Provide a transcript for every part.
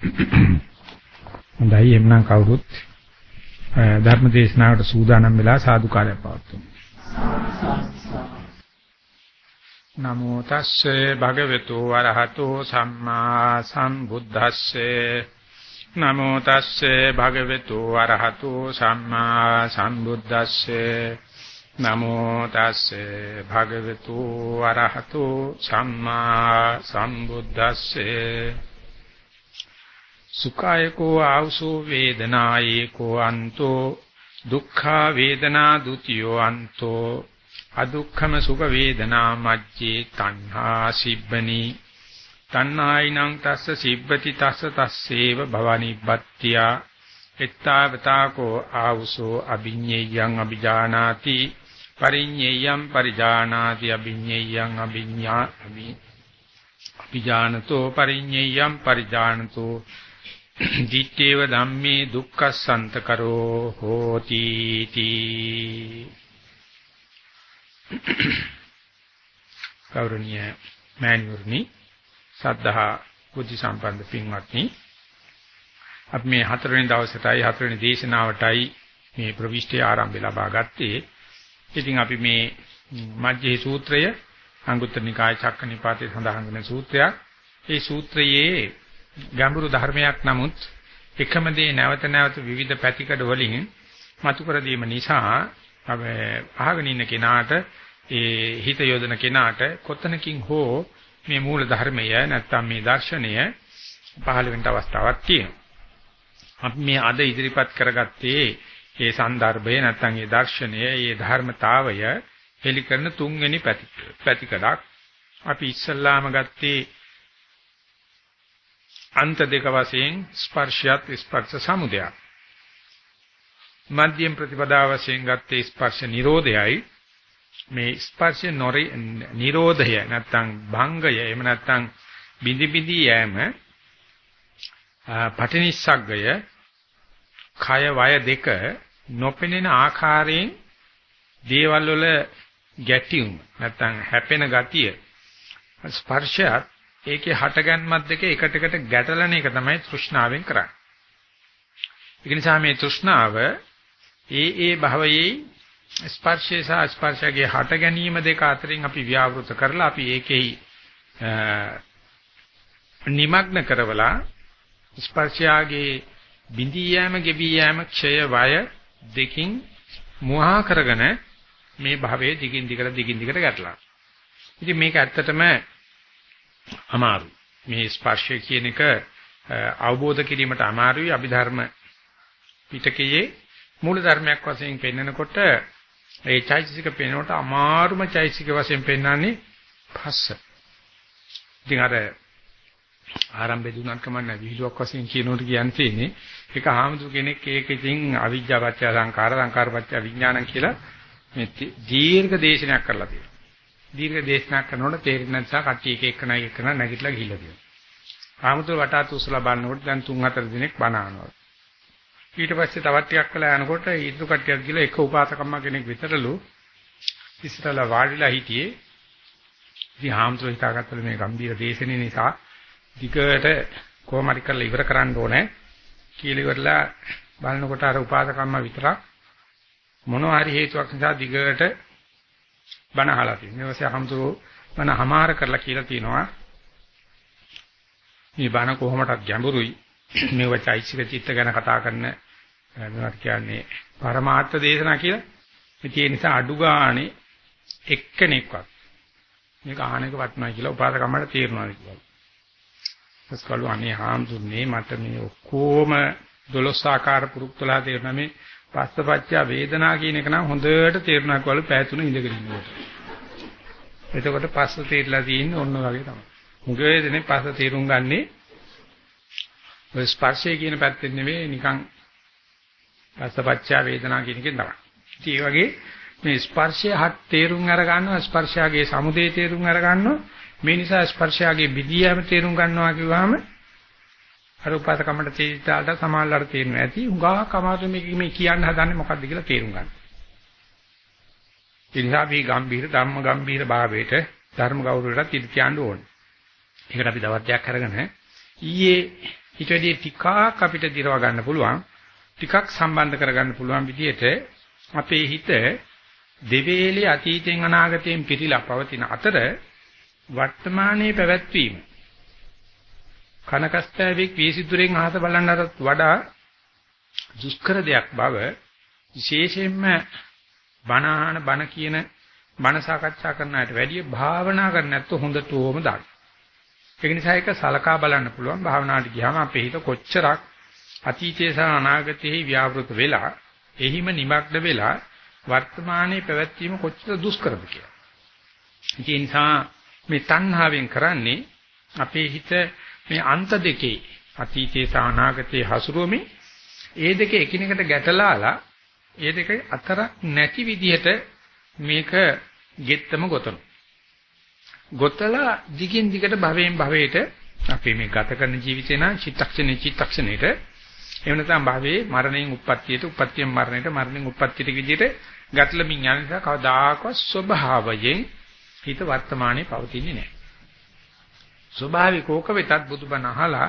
හොඳයි එම්නම් කවුරුත් ධර්ම දේශනාවට සූදානම් වෙලා සාදුකාරය පවත්වමු. නමෝ තස්සේ භගවතු වරහතෝ සම්මා සම්බුද්දස්සේ. නමෝ තස්සේ භගවතු වරහතෝ සම්මා සම්බුද්දස්සේ. නමෝ තස්සේ භගවතු වරහතෝ සම්මා සම්බුද්දස්සේ. සුඛායකෝ ආවසෝ වේදනායේකෝ අන්තෝ දුක්ඛා වේදනා ဒ ුතියෝ අන්තෝ අදුක්ඛම සුඛ වේදනා මජ්ජේ තණ්හා සිබ්බනි. තණ්හායිනං තස්ස සිබ්බති තස්ස තස්සේව භවනිබ්බත්තිය එත්තාවතාකෝ ආවසෝ අභිඤ්ඤයං අභිජානාති. පරිඤ්ඤයං පරිජානාති අභිඤ්ඤයං අභිඤ්ඤා අභිජානතෝ පරිඤ්ඤයං පරිජානතෝ දිත්තේව ධම්මේ දුක්ඛසන්ත කරෝ හෝති තී කෞරණීය මෑණිවරණි සද්ධා බුද්ධ සම්පන්න පින්වත්නි අපි මේ හතරවෙනි දවසටයි හතරවෙනි දේශනාවටයි මේ ප්‍රවිෂ්ඨය ආරම්භය ලබා ගත්තේ ඉතින් අපි මේ මජ්ජේ සූත්‍රය අංගුත්තර නිකාය චක්කනිපාතේ සඳහන් වෙන සූත්‍රයක්. ඒ සූත්‍රයේ ගැඹුරු ධර්මයක් නමුත් එකම දේ නැවත නැවත විවිධ පැතිකඩ වලින් මතු කර දීම නිසා අහගෙන ඉන්න කෙනාට ඒ හිත යොදන කෙනාට කොතනකින් හෝ මේ මූල ධර්මය නැත්තම් මේ දර්ශනය පහළ වෙන්න අවස්ථාවක් තියෙනවා. අපි මේ අද ඉදිරිපත් කරගත්තේ ඒ સંદર્ભය නැත්තම් ඒ දර්ශනය, ඒ ධර්මතාවය හෙලි කරන තුන්වෙනි පැතිකඩක්. අපි ඉස්සල්ලාම ගත්තේ අන්ත දෙක වශයෙන් ස්පර්ශයත් ස්පර්ශ සමුදයක්. මධ්‍යම ප්‍රතිපදාව වශයෙන් ගත්තේ ස්පර්ශ නිරෝධයයි. මේ ස්පර්ශ නිරෝධය නැත්නම් භංගය එහෙම නැත්නම් බිඳි බිඳි යෑම පටිනිස්සග්ගය කය වය දෙක නොපෙනෙන ආකාරයෙන් දේවල් වල ගැටියුම් නැත්තම් හැපෙන ගතිය ස්පර්ශයත් ඒකේ හටගන්මත් දෙක එකට එකට ගැටලන එක තමයි තෘෂ්ණාවෙන් කරන්නේ. ඒ නිසා මේ තෘෂ්ණාව ඒ ඒ භවයේ ස්පර්ශය සහ ස්පර්ශයේ හට ගැනීම දෙක අතරින් අපි ව්‍යවෘත කරලා අපි ඒකෙහි නිමග්න කරවලා ස්පර්ශයාගේ බිඳී යෑම, ගෙවී යෑම, ක්ෂය, වය දෙකින් මුවහා කරගෙන මේ භවයේ දිගින් දිගට දිගින් දිගට ගැටලා. ඉතින් මේක ඇත්තටම අමාරු. මේ ස්පර්ශය කියන එක අවබෝධ කිරීමට අමාරුයි අභිධර්ම පිටකයේ මූල ධර්මයක් වශයෙන් පෙන්නකොට ඒ චෛතසික පෙන්වනකොට අමාරුම චෛතසික වශයෙන් පෙන්වන්නේ පස්ස. ඉතින් අර ආරම්භය දුන්නත් කමන්න විහිළුවක් වශයෙන් කියනකොට කියන්නේ ඒක ආමතු කෙනෙක් ඒක ඉතින් අවිජ්ජා පත්‍ය සංකාර සංකාර පත්‍ය විඥානං කියලා මේ දීර්ඝ දේශනයක් කරලා තියෙනවා. දීර්ඝ දේශනයක් කරනකොට තේරෙන්නේ නැත්නම් කට්ටිය එක එක නයි එක නැගිටලා ගිහිල්ලා තියෙනවා. ආමතු වටාත් උසලා බලනකොට දැන් 3-4 දිනක් බණ අහනවා. ඊට පස්සේ තවත් ටිකක් වෙලා යනකොට ඊතු කට්ටියක් ගිහලා එක උපාසකම්ම කෙනෙක් විතරලු ඉස්සරලා වාඩිලා හිටියේ. ඉතින් ආමතු හිතාගත්තලු මේ ගම්බීර දේශනේ නිසා දිගට කොහොම හරි කරලා ඉවර කරන්න ඕනේ කියලා ඉවරලා බලනකොට අර උපාසකම්ම විතරක් මොනවා හරි හේතුවක් නිසා දිගට බණ අහලා තියෙනවා. ඊට පස්සේ අහම්තුරු බණ හමාර කරලා කියලා තියෙනවා. මේ බණ කොහොමදක් ගැඹුරුයි. මේව චෛසික චිත්ත ගැන කතා කරන මොනවද කියන්නේ පරමාර්ථ දේශනා කියලා. ඒ නිසා අඩු ගානේ එක්කෙනෙක්වත් මේක අහන එක වටනයි කියලා උපාසකම්මට තීරණා කියලා. පස්කලු අනේ හාමුදුරනේ මට මේ ඔක්කොම 12 ආකාර පුරුක්තලා තේරුණා මේ පස්සපච්චා වේදනා කියන එක නම් හොඳට තේරුණා කවල පෑතුන ඉඳගෙන ඉන්නකොට. එතකොට පස්ස තේරිලා තියෙන්නේ ඔන්න වගේ තමයි. මුගේ දෙනේ පස්ස තේරුම් ගන්නේ ඔය ස්පර්ශය කියන පැත්තෙන් නෙවෙයි නිකන් පස්සපච්චා වේදනා කියන එකෙන් තමයි. ඉතින් ඒ වගේ මේ ස්පර්ශය හත් තේරුම් අර ගන්නවා ස්පර්ශයගේ සමුදේ තේරුම් අර ගන්නවා මේ නිසා ස්පර්ශයගේ විදියම තේරුම් ගන්නවා කිව්වම අර උපාසකමට තේරිතාලට සමාල්ලාට තේරෙනවා ඇති උගා කමාතු මේක මේ කියන්න හදන්නේ මොකද්ද කියලා තේරුම් ගන්න. ඒ නිසා අපි ගම්බීර ධම්ම ගම්බීර භාවයට ධර්ම ගෞරවයටත් ඉඳ කියන්න ඕනේ. ඒකට අපි දවස් දෙකක් අරගෙන ඊයේ ඊට වැඩි ටිකක් අපිට දිරව ගන්න පුළුවන් ටිකක් සම්බන්ධ කරගන්න පුළුවන් විදිහට අපේ හිත දෙවේලේ අතීතෙන් අනාගතයෙන් පිටිලා පවතින අතර වර්තමානයේ පැවැත්වීම කනකස්තෑවෙක් වීසිතුරෙන් අහස බලන්නටත් වඩා දුෂ්කර දෙයක් බව විශේෂයෙන්ම බණ අහන බණ කියන බණ සාකච්ඡා කරන අයට වැඩිය භාවනා කරන්නේ නැත්නම් හොඳටම දාන්න. ඒක නිසා ඒක සලකා බලන්න පුළුවන් භාවනාවට ගියාම අපේ හිත කොච්චරක් අතීතයේ සහ අනාගතයේ ව්‍යාපෘත වෙලා එහිම නිමග්න වෙලා වර්තමානයේ පැවැත්වීම කොච්චර දුෂ්කරද කියලා. ඒ නිසා මේ තණ්හාවෙන් කරන්නේ අපේ හිත මේ අන්ත දෙකේ අතීතයේ සහ අනාගතයේ හසුරුවමින් ඒ දෙක එකිනෙකට ගැටලාලා ඒ දෙක අතර නැති විදිහට මේක ගෙත්තම ගොතන. ගොතලා දිගින් දිගට භවයෙන් භවයට අපි මේ ගත කරන ජීවිතේ නම් චිත්තක්ෂණේ චිත්තක්ෂණේට එහෙම නැත්නම් භවයේ මරණයෙන් උප්පත්තියට උප්පත්තියෙන් මරණයට මරණයෙන් උප්පත්තියට විදිහට ගැටලමින් යන නිසා කවදාකවත් ස්වභාවයෙන් හිත වර්තමානයේ පවතින්නේ නැහැ. ස්වභාවිකෝක වෙතත් බුදුබණ අහලා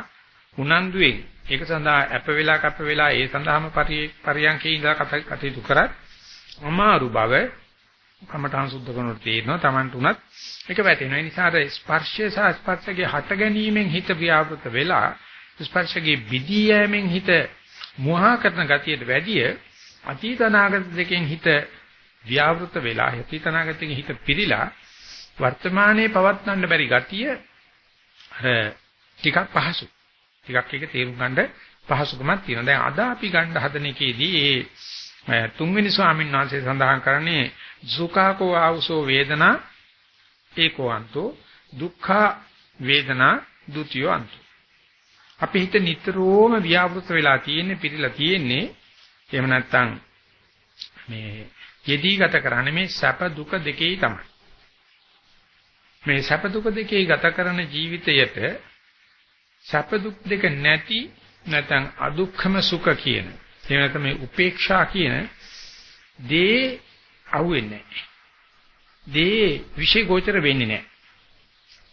උනන්දුවෙන් ඒක සඳහා අප වෙලා කප වෙලා ඒ සඳහාම පරියන්කේ ඉඳලා කටයුතු කරත් අමාරු බව කමඨාන් සුද්ධ කරනකොට තේරෙනවා Tamanට උනත් ඒක වැටෙනවා. ඒ නිසා අර ස්පර්ශය සහ ස්පර්ශයේ හට ගැනීමෙන් හිත ව්‍යාපෘත වෙලා ස්පර්ශයේ විදී යෑමෙන් හිත මෝහා කරන ගතියට වැඩිය අතීත අනාගත දෙකෙන් හිත ව්‍යාවෘත වෙලා අතීත අනාගතයෙන් හිත පිරීලා වර්තමානයේ පවත්වන්න බැරි ගතිය අර ටිකක් පහසු. ටිකක් එක තේරුම් ගන්න පහසුකමක් තියෙනවා. දැන් අද අපි ගන්න හදන එකේදී ඒ තුන්වෙනි ස්වාමීන් වහන්සේ සඳහන් කරන්නේ සුඛාකෝ ආවුසෝ වේදනා ඒකෝ අන්තෝ දුක්ඛ වේදනා ဒ ුතියෝ අන්තෝ අපි හිත නිතරම ව්‍යාපෘත වෙලා තියෙන්නේ පිළිලා තියෙන්නේ එහෙම නැත්නම් මේ යෙදී ගත කරන්නේ මේ සැප දුක දෙකේ තමයි මේ සැප දුක දෙකේ ගත කරන ජීවිතයට සැප දුක් දෙක නැති නැත්නම් අදුක්ඛම සුඛ කියන එහෙම නැත්නම් මේ උපේක්ෂා කියන දේ අහුවෙන්නේ නැහැ. දේ විශේෂ ගෝචර වෙන්නේ නැහැ.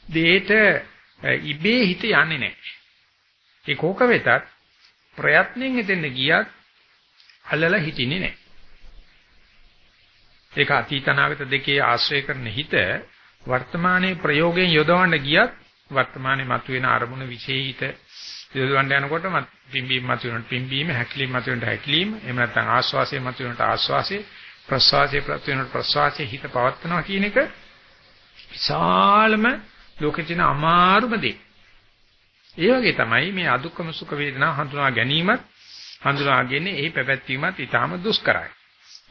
දේට ඉබේ හිත යන්නේ නැහැ. ඒ කෝක වෙතත් ප්‍රයත්නෙන් එතෙන්ද ගියත් අල්ලලා හිටින්නේ නැහැ. ඒක අතීතනාගත දෙකේ ආශ්‍රය කරන හිත වර්තමානයේ ප්‍රයෝගයෙන් යොදවන්න ගියත් වර්තමානයේ මතුවෙන අරමුණ විශේෂිත යොදවන්න යනකොට පිම්බීම මතුවෙනට පිම්බීම හැකිලිම මතුවෙනට හැකිලිම එහෙම නැත්නම් ආස්වාසය මතුවෙනට ආස්වාසය ප්‍රස්වාසය මතුවෙනට ප්‍රස්වාසය හිත පවත්නවා කියන එක විශාලම ලෝකේ තියෙන අමාරුම දේ. ඒ වගේ තමයි මේ අදුක්කම සුඛ වේදනා හඳුනා ගැනීමත් හඳුනාගන්නේ එහි පැවැත්වීමත් ඊටාම දුෂ්කරයි.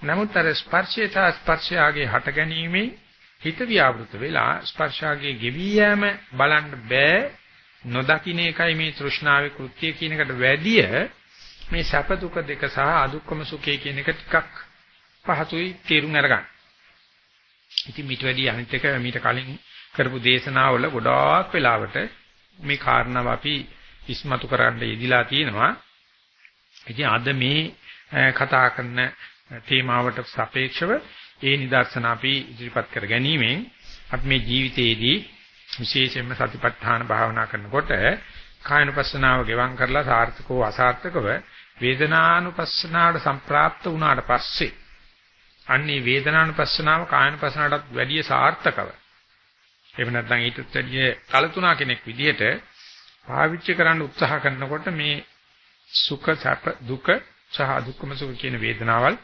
නමුත් අර ස්පර්ශය සහ ස්පර්ශයාගේ හට ගැනීමේ හිත ව්‍යාවෘත වෙලා ස්පර්ශාගේ ගෙවි යෑම බලන්න බෑ නොදකින්න එකයි මේ තෘෂ්ණාවේ කෘත්‍ය කියන එකට වැඩිය මේ සැප දුක දෙක සහ අදුක්කම සුඛය කියන එක ටිකක් පහසුයි තේරුම් අරගන්න. ඉතින් මිට වැඩි අනිත් එක මීට කලින් කරපු දේශනාවල ගොඩාක් වෙලාවට මේ කාරණාව අපි ඉස්මතු කරන්න යෙදිලා තියෙනවා. ඉතින් අද මේ කතා කරන තේමාවට සාපේක්ෂව ඒ නිදර්ශන අපි ඉදිරිපත් කර ගැනීමෙන් අපි මේ ජීවිතයේදී විශේෂයෙන්ම සතිපට්ඨාන භාවනා කරනකොට කායනුපස්සනාව ගෙවම් කරලා සාර්ථකව අසාර්ථකව වේදනානුපස්සනාවට සම්ප්‍රාප්ත වුණාට පස්සේ අන්නේ වේදනානුපස්සනාව කායනුපස්සනාවටත් වැඩිය සාර්ථකව. එහෙම නැත්නම් ඊටත් වැඩිය කලතුණා කෙනෙක් විදිහට පාවිච්චි කරන්න උත්සාහ කරනකොට මේ සුඛ සැප දුක සහ දුක්ඛම සුඛ කියන වේදනාවල්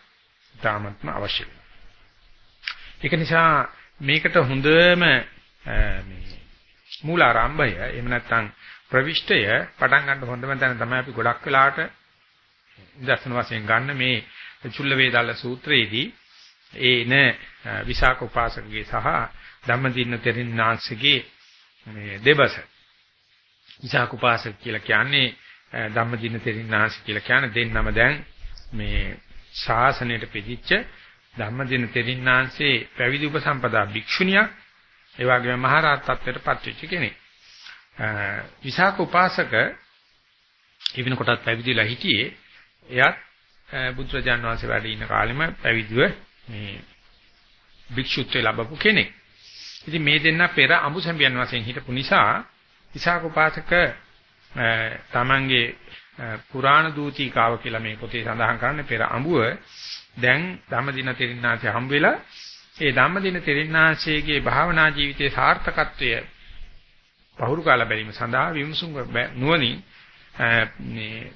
තාමත්ම අවශ්‍යයි. ඒක නිසා මේකට හොඳම මේ මූලාරම්භය එහෙම නැත්නම් ප්‍රවිෂ්ඨය පටන් ගන්න හොඳම තැන තමයි අපි ගොඩක් වෙලාවට දර්ශන වශයෙන් ගන්න මේ චුල්ල වේදාල සූත්‍රයේදී. ඒන විසාක උපාසකගේ සහ ධම්මදින්න තෙරින්නාංශගේ මේ දෙබස. විසාක උපාසක කියලා කියන්නේ ධම්මදින්න තෙරින්නාංශ කියලා කියන්නේ දෙන්නම දැන් මේ ශාසනයට පිටිච්ච ධම්මදින තෙරින්නාංශේ පැවිදි උපසම්පදා භික්ෂුණියක් ඒ වගේම මහරහත් ත්වයට පත්වෙච්ච කෙනෙක්. විසාක උපාසක ඉවින කොටත් පැවිදිලා හිටියේ එයත් බුදුරජාන් වහන්සේ වැඩ ඉන්න කාලෙම පැවිදිව මේ භික්ෂුත්වයේ ලැබපු කෙනෙක්. ඉතින් මේ දෙන්න පෙර අඹුසැඹියන් වශයෙන් හිටපු නිසා විසාක උපාසක තමන්ගේ පුරාණ දූතිකාව කියලා මේ පොතේ සඳහන් කරන්නේ පෙර අඹුව දැන් ධම්මදින තෙරින්නාංශය හම්බ වෙලා ඒ ධම්මදින තෙරින්නාංශයේ භාවනා ජීවිතයේ සාර්ථකත්වය පහුරු කාලා බැලීම සඳහා විමසුම් නුවණින් මේ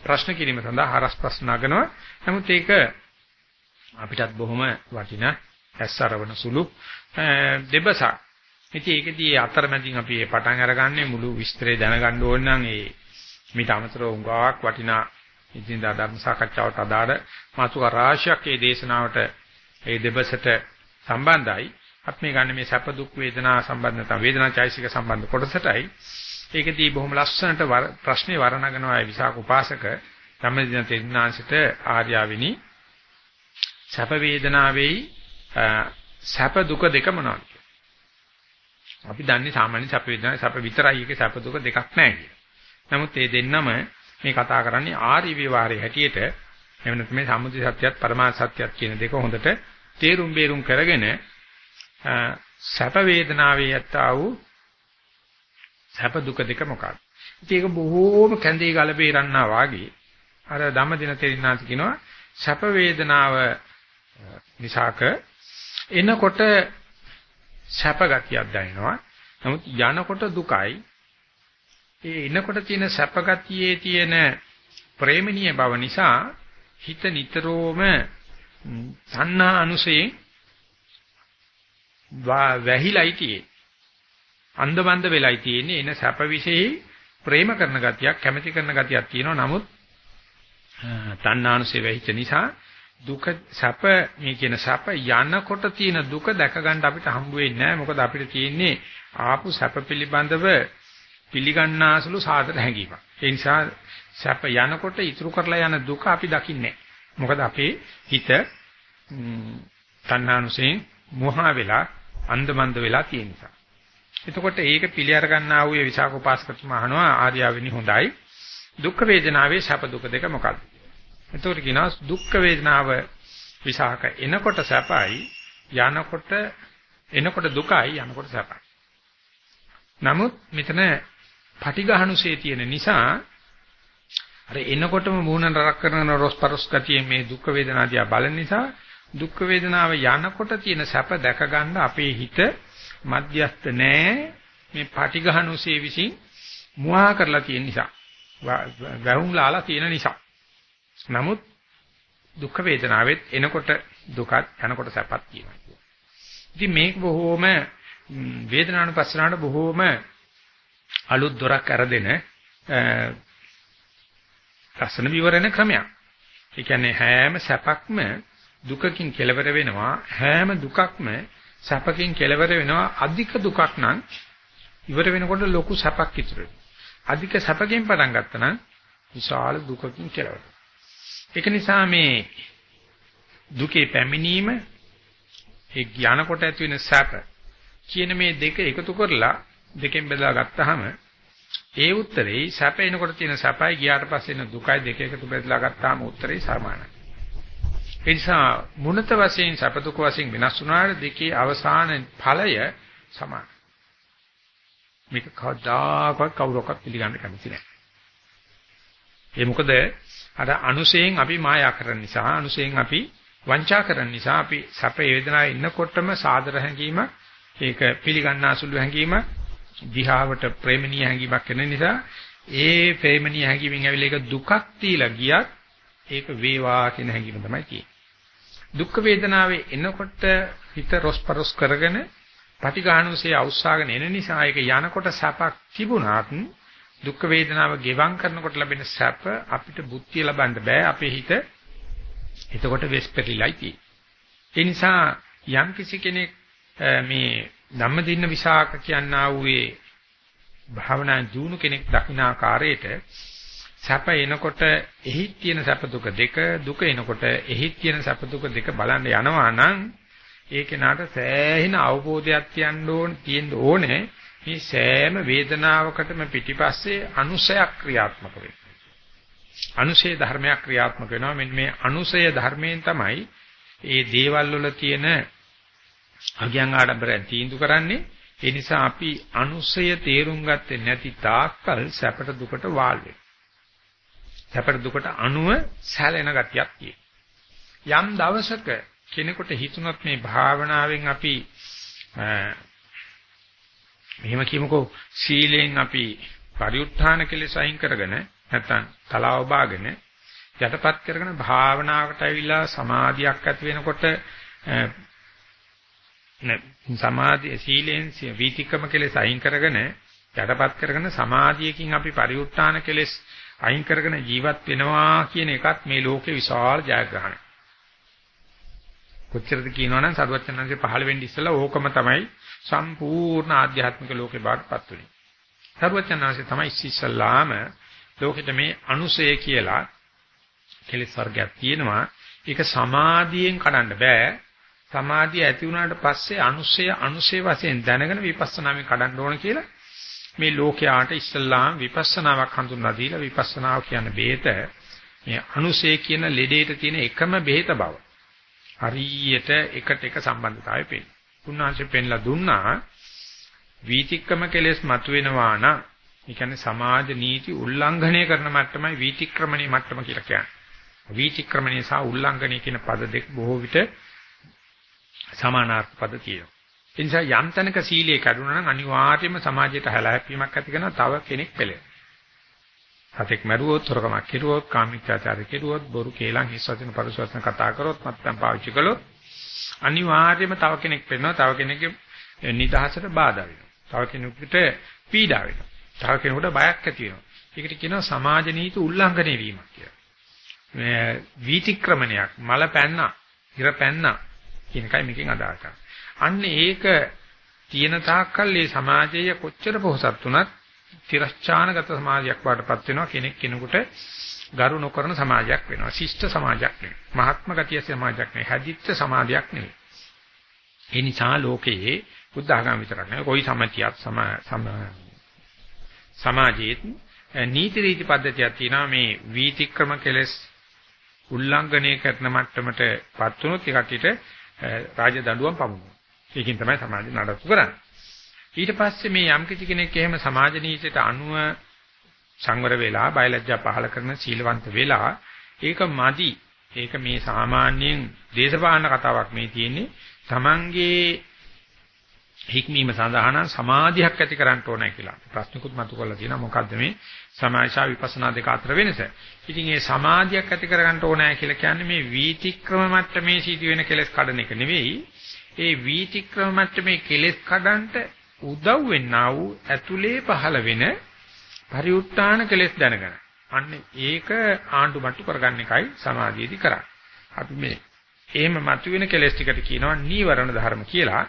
ප්‍රශ්න කිරීම සඳහා හරස් ප්‍රශ්න නගනවා. නමුත් ඒක අපිටත් බොහොම වටිනා ඇස්සරවන සුළු දෙබසක්. ඉතින් ඒකදී අතරමැදින් අපි මේ පටන් අරගන්නේ මුළු විස්තරය දැනගන්න ඕන නම් ඒ මිට අමතරව උඟාවක් වටිනා ඉතින් ධර්ම සාකච්ඡාවට අදාළ මාතෘකා රාශියක් මේ දේශනාවට ඒ දෙබසට සම්බන්ධයි. අපි මේ ගන්න මේ සැප දුක් වේදනා සම්බන්ධ නැත්නම් වේදනා චෛසික සම්බන්ධ කොටසටයි. ඒකදී බොහොම ලස්සනට ප්‍රශ්නේ වර්ණනනවා විසාක උපාසක ධම්මදින තෙන්නාංශිත ආර්යාවිනි සැප වේදනාවේයි සැප දුක දෙක මොනවද අපි දන්නේ සාමාන්‍ය සැප වේදනා සැප විතරයි එකේ සැප දුක දෙකක් නැහැ කියලා. නමුත් මේ දෙන්නම මේ කතා කරන්නේ ආර්ය විවරයේ හැටියට එහෙම නැත්නම් මේ සම්මුති සත්‍යයත් පරමාර්ථ සත්‍යයත් කියන දෙක හොඳට තේරුම් බේරුම් කරගෙන සැප වේදනාවේ යත්තා වූ සැප දුක දෙක මොකක්ද? ඉතින් ඒක බොහෝම කැඳේ ගල බේරන්නා වාගේ අර ධම්මදින තෙරින්නාති කියනවා සැප වේදනාව නිසාක එනකොට සැප ගතියක් දැනෙනවා. නමුත් යනකොට දුකයි. ඒ එනකොට තියෙන සැප ගතියේ තියෙන ප්‍රේමණීය බව නිසා හිත නිතරම තණ්හා අනුසයෙන් වැහිලයි තියෙන්නේ. අන්දමන්ද වෙලයි තියෙන්නේ. එන සැප විශේෂයි ප්‍රේම කරන ගතියක්, කැමැති කරන ගතියක් තියෙනවා. නමුත් තණ්හානුසේ වෙහිච්ච නිසා දුක සැප මේ කියන සැප යනකොට තියෙන දුක දැක ගන්න අපිට හම්බ වෙන්නේ නැහැ. මොකද අපිට තියෙන්නේ ආපු සැප පිළිබඳව පිළිගන්නාසුළු සාදර හැඟීමක්. ඒ නිසා සැප යනකොට ඉතුරු කරලා යන දුක අපි දකින්නේ මොකද අපේ හිත තණ්හානුසයෙන් මොහා වෙලා අන්දමන්ද වෙලා තියෙන නිසා. එතකොට ඒක පිළි අර ගන්නා වූ විසාක උපාසකතුමා අහනවා ආර්යාවෙනි හොඳයි. දුක් වේදනාවේ සැප දුක දෙක මොකක්ද? එතකොට කියනවා දුක් වේදනාව විසාක එනකොට සැපයි යනකොට එනකොට දුකයි යනකොට සැපයි. නමුත් මෙතන පටිඝහනුසේ තියෙන නිසා අර එනකොටම මූණ නරක කරන රොස්පරොස් ගතිය මේ දුක් වේදනා දිහා බලන නිසා දුක් වේදනාව යනකොට තියෙන සැප දැක ගන්න අපේ හිත මධ්‍යස්ත නැහැ මේ පටිඝහනුසේ විසින් මුවා කරලා තියෙන නිසා වැහුම්ලාලා තියෙන නිසා නමුත් දුක් වේදනාවෙත් එනකොට දුකත් යනකොට සැපත් කියනවා. ඉතින් මේක බොහෝම වේදනානුපස්සනාවට බොහෝම අලුත් දොරක් අරදෙන ලස්සන විවරණ ක්‍රමයක්. ඒ කියන්නේ හැම සැපක්ම දුකකින් කෙලවර වෙනවා හැම දුකක්ම සැපකින් කෙලවර වෙනවා අධික දුකක් නම් ඉවර වෙනකොට ලොකු සැපක් ඉතුරු වෙනවා. අධික සැපකින් පටන් ගත්තා නම් විශාල දුකකින් කෙලවර. ඒක නිසා මේ දුකේ පැමිණීම ඒ ඥාන කොට ඇති වෙන සැප කියන මේ දෙක එකතු කරලා දෙකෙන් බෙදලා ගත්තාම ඒ උත්තරේ සැප එනකොට තියෙන සැපයි ගියාට පස්සේ එන දුකයි දෙක එකතු බෙදලා ගත්තාම උත්තරේ සමානයි. ඒ නිසා මුණත වශයෙන් සැප දුක වශයෙන් වෙනස් වුණාට දෙකේ අවසාන ඵලය සමානයි. මේක කවදාකවත් කවුරක්වත් පිළිගන්න කැමති නැහැ. ඒ මොකද අර අනුසයෙන් අපි මායා කරන නිසා අනුසයෙන් අපි වංචා කරන නිසා අපි සැප වේදනාව ඉන්නකොටම සාදර හැඟීමක් ඒක පිළිගන්නා සුළු හැඟීමක් දිහාවට ප්‍රේමණීය හැඟීමක් වෙන නිසා ඒ ප්‍රේමණීය හැඟීමෙන් ඇවිල්ලා ඒක දුකක් තියලා ගියත් ඒක වේවා කියන හැඟීම තමයි තියෙන්නේ. දුක් වේදනාවේ එනකොට හිත රොස්පරොස් කරගෙන පටිඝානුසේ අවශ්‍යාගෙන එන නිසා ඒක යනකොට සැපක් තිබුණත් දුක් වේදනාව ගෙවම් කරනකොට ලැබෙන සැප අපිට බුද්ධිය ලබන්න බෑ අපේ හිත එතකොට වෙස්පෙරිලයි තියෙන්නේ. ඒ නිසා යම් කිසි කෙනෙක් මේ ධම්මදින්න විසාක කියනා වූයේ භාවනා ජීුණු කෙනෙක් දකින්න ආකාරයට සැප එනකොට එහි තියෙන සැප දුක දෙක දුක එනකොට එහි තියෙන සැප දුක දෙක බලන්න යනවා නම් ඒ කෙනාට සෑහෙන අවබෝධයක් තියන්න ඕන තියෙන්න ඕනේ මේ සෑම වේදනාවකටම පිටිපස්සේ අනුසයක් ක්‍රියාත්මක වෙනවා. අනුසය ධර්මයක් ක්‍රියාත්මක වෙනවා. මෙන්න මේ අනුසය ධර්මයෙන් තමයි ඒ දේවල් වල තියෙන අගයන් ආඩම්බරයන් තීන්දුව කරන්නේ. ඒ නිසා අපි අනුසය තේරුම් ගත්තේ නැති තාක්කල් සැපට දුකට වාල් වෙනවා. සැපට දුකට අනුව සැලෙන ගතියක් තියෙනවා. යම් දවසක කෙනෙකුට හිතුනොත් මේ භාවනාවෙන් අපි මෙහෙම කියමුකෝ සීලෙන් අපි පරිඋත්ථාන කෙලෙස අයින් කරගෙන නැත්තම් තලාව බාගෙන යටපත් කරගෙන භාවනාවකට ඇවිල්ලා සමාධියක් ඇති වෙනකොට සමාධිය සීලෙන් වීතික්‍රම කෙලෙස් අයින් කරගෙන යටපත් කරගෙන සමාධියකින් අපි පරිඋත්ථාන කෙලෙස් අයින් කරගෙන ජීවත් වෙනවා කියන එකත් මේ ලෝකේ විශාල ජයග්‍රහණයක්. කොච්චරද කියනවනම් සරුවචනන්සේ පහළ වෙන්න ඉස්සලා ඕකම තමයි සම්පූර්ණ ආධ්‍යාත්මික ලෝකේ බාටපත් වෙන්නේ. සරුවචනන්සේ තමයි ඉස්සල්ලාම ලෝකෙට මේ අනුසය කියලා කෙලෙස් වර්ගයක් තියෙනවා. ඒක සමාධියෙන් කඩන්න බෑ. සමාධිය ඇති වුණාට පස්සේ අනුසය අනුසය වශයෙන් දැනගෙන විපස්සනාවෙන් කඩන්න ඕන කියලා මේ ලෝකයාට ඉස්සල්ලාම විපස්සනාවක් හඳුන්වා දීලා විපස්සනාව කියන බේත මේ අනුසය කියන ලෙඩේට තියෙන එකම බෙහෙත බව. හරියට එකට එක සම්බන්ධතාවය පෙන්නන. උන්වහන්සේ පෙන්ලා දුන්නා වීතික්‍රම කෙලෙස් මතුවෙනවා නම් ඒ කියන්නේ සමාජ නීති උල්ලංඝනය කරන මට්ටමයි වීතික්‍රමණී මට්ටම කියලා කියන්නේ. වීතික්‍රමණී සහ උල්ලංඝනී කියන පද දෙක බොහෝ විට සමානාර්ථ පද තියෙනවා. ඒ නිසා යම් තැනක සීලය කැඩුනා නම් අනිවාර්යයෙන්ම සමාජයට හැලහැප්පීමක් ඇති කරන තව කෙනෙක් පෙළෙනවා. සතෙක් මරුවොත්, හොරකමක් කෙරුවොත්, කාමීත්‍යාචාරය කෙරුවොත්, බොරු කේලම් හිස්වචන පරිසවචන කතා කරොත්, මත්පැන් පාවිච්චි කළොත් අනිවාර්යයෙන්ම තව කෙනෙක් වෙනවා. තව කෙනෙක්ගේ නිදහසට බාධා වෙනවා. තව කෙනෙකුට පීඩා වෙනවා. තව කෙනෙකුට බයක් ඇති වෙනවා. ඒකට කියනවා සමාජ නීති උල්ලංඝනය වීමක් කියලා. මේ වීතික්‍රමණයක්, මල පැන්නා, ඉර පැන්නා කියන එකයි මේකෙන් අදහස් කරන්නේ. අන්න ඒක තියෙන තාක්කල් මේ සමාජය කොච්චර පොහසත් වුණත් තිරස්චානගත සමාජයක් වඩපත් වෙනවා කෙනෙක් කෙනෙකුට ගරු නොකරන සමාජයක් වෙනවා. ශිෂ්ට සමාජයක් නෙවෙයි. මහත්ම ගතිය සමාජයක් නෙවෙයි. හැදිච්ච සමාජයක් නෙවෙයි. ඒ නිසා ලෝකයේ බුද්ධ ආගම විතරක් නෙවෙයි කොයි සමාජියක් සම සමාජයේ නීති රීති පද්ධතියක් තියෙනවා මේ වීතික්‍රම කෙලස් උල්ලංඝනය කරන මට්ටමටපත් වුණොත් ඒ කටියට රාජ දඬුවම් පමුණුනවා. ඒකෙන් තමයි සමාජය නඩත්තු කරන්නේ. ඊට පස්සේ මේ යම් කිසි කෙනෙක් එහෙම සමාජ නීතියට අනුව සංවර වෙලා බයලජ්ජා පහල කරන සීලවන්ත වෙලා ඒක මදි. ඒක මේ සාමාන්‍යයෙන් දේශපාලන කතාවක් මේ තියෙන්නේ. Tamange හික්මීම සඳහා නම් සමාධියක් ඇති කරන්න ඕනේ කියලා. ප්‍රශ්නකුත් මතු කරලා තියෙනවා මොකද්ද මේ සමායිෂා විපස්සනා දෙක අතර වෙනස. ඉතින් මේ සමාධියක් ඇති කරගන්න ඕනේ කියලා කියන්නේ මේ වීතික්‍රම මට්ටමේ සිටි වෙන කෙලෙස් කඩන එක නෙවෙයි. ඒ වීතික්‍රම මට්ටමේ කෙලෙස් කඩන්ට උදව් වෙන්නා වූ ඇතුලේ පහළ වෙන පරිඋත්තාන කෙලෙස් දැනගන්න. අන්න ඒක ආණ්ඩු මට්ටු කරගන්න එකයි සමාධියේදී කරන්නේ. අපි මේ එහෙම මතුවෙන කෙලෙස් ටිකට කියනවා නීවරණ ධර්ම කියලා.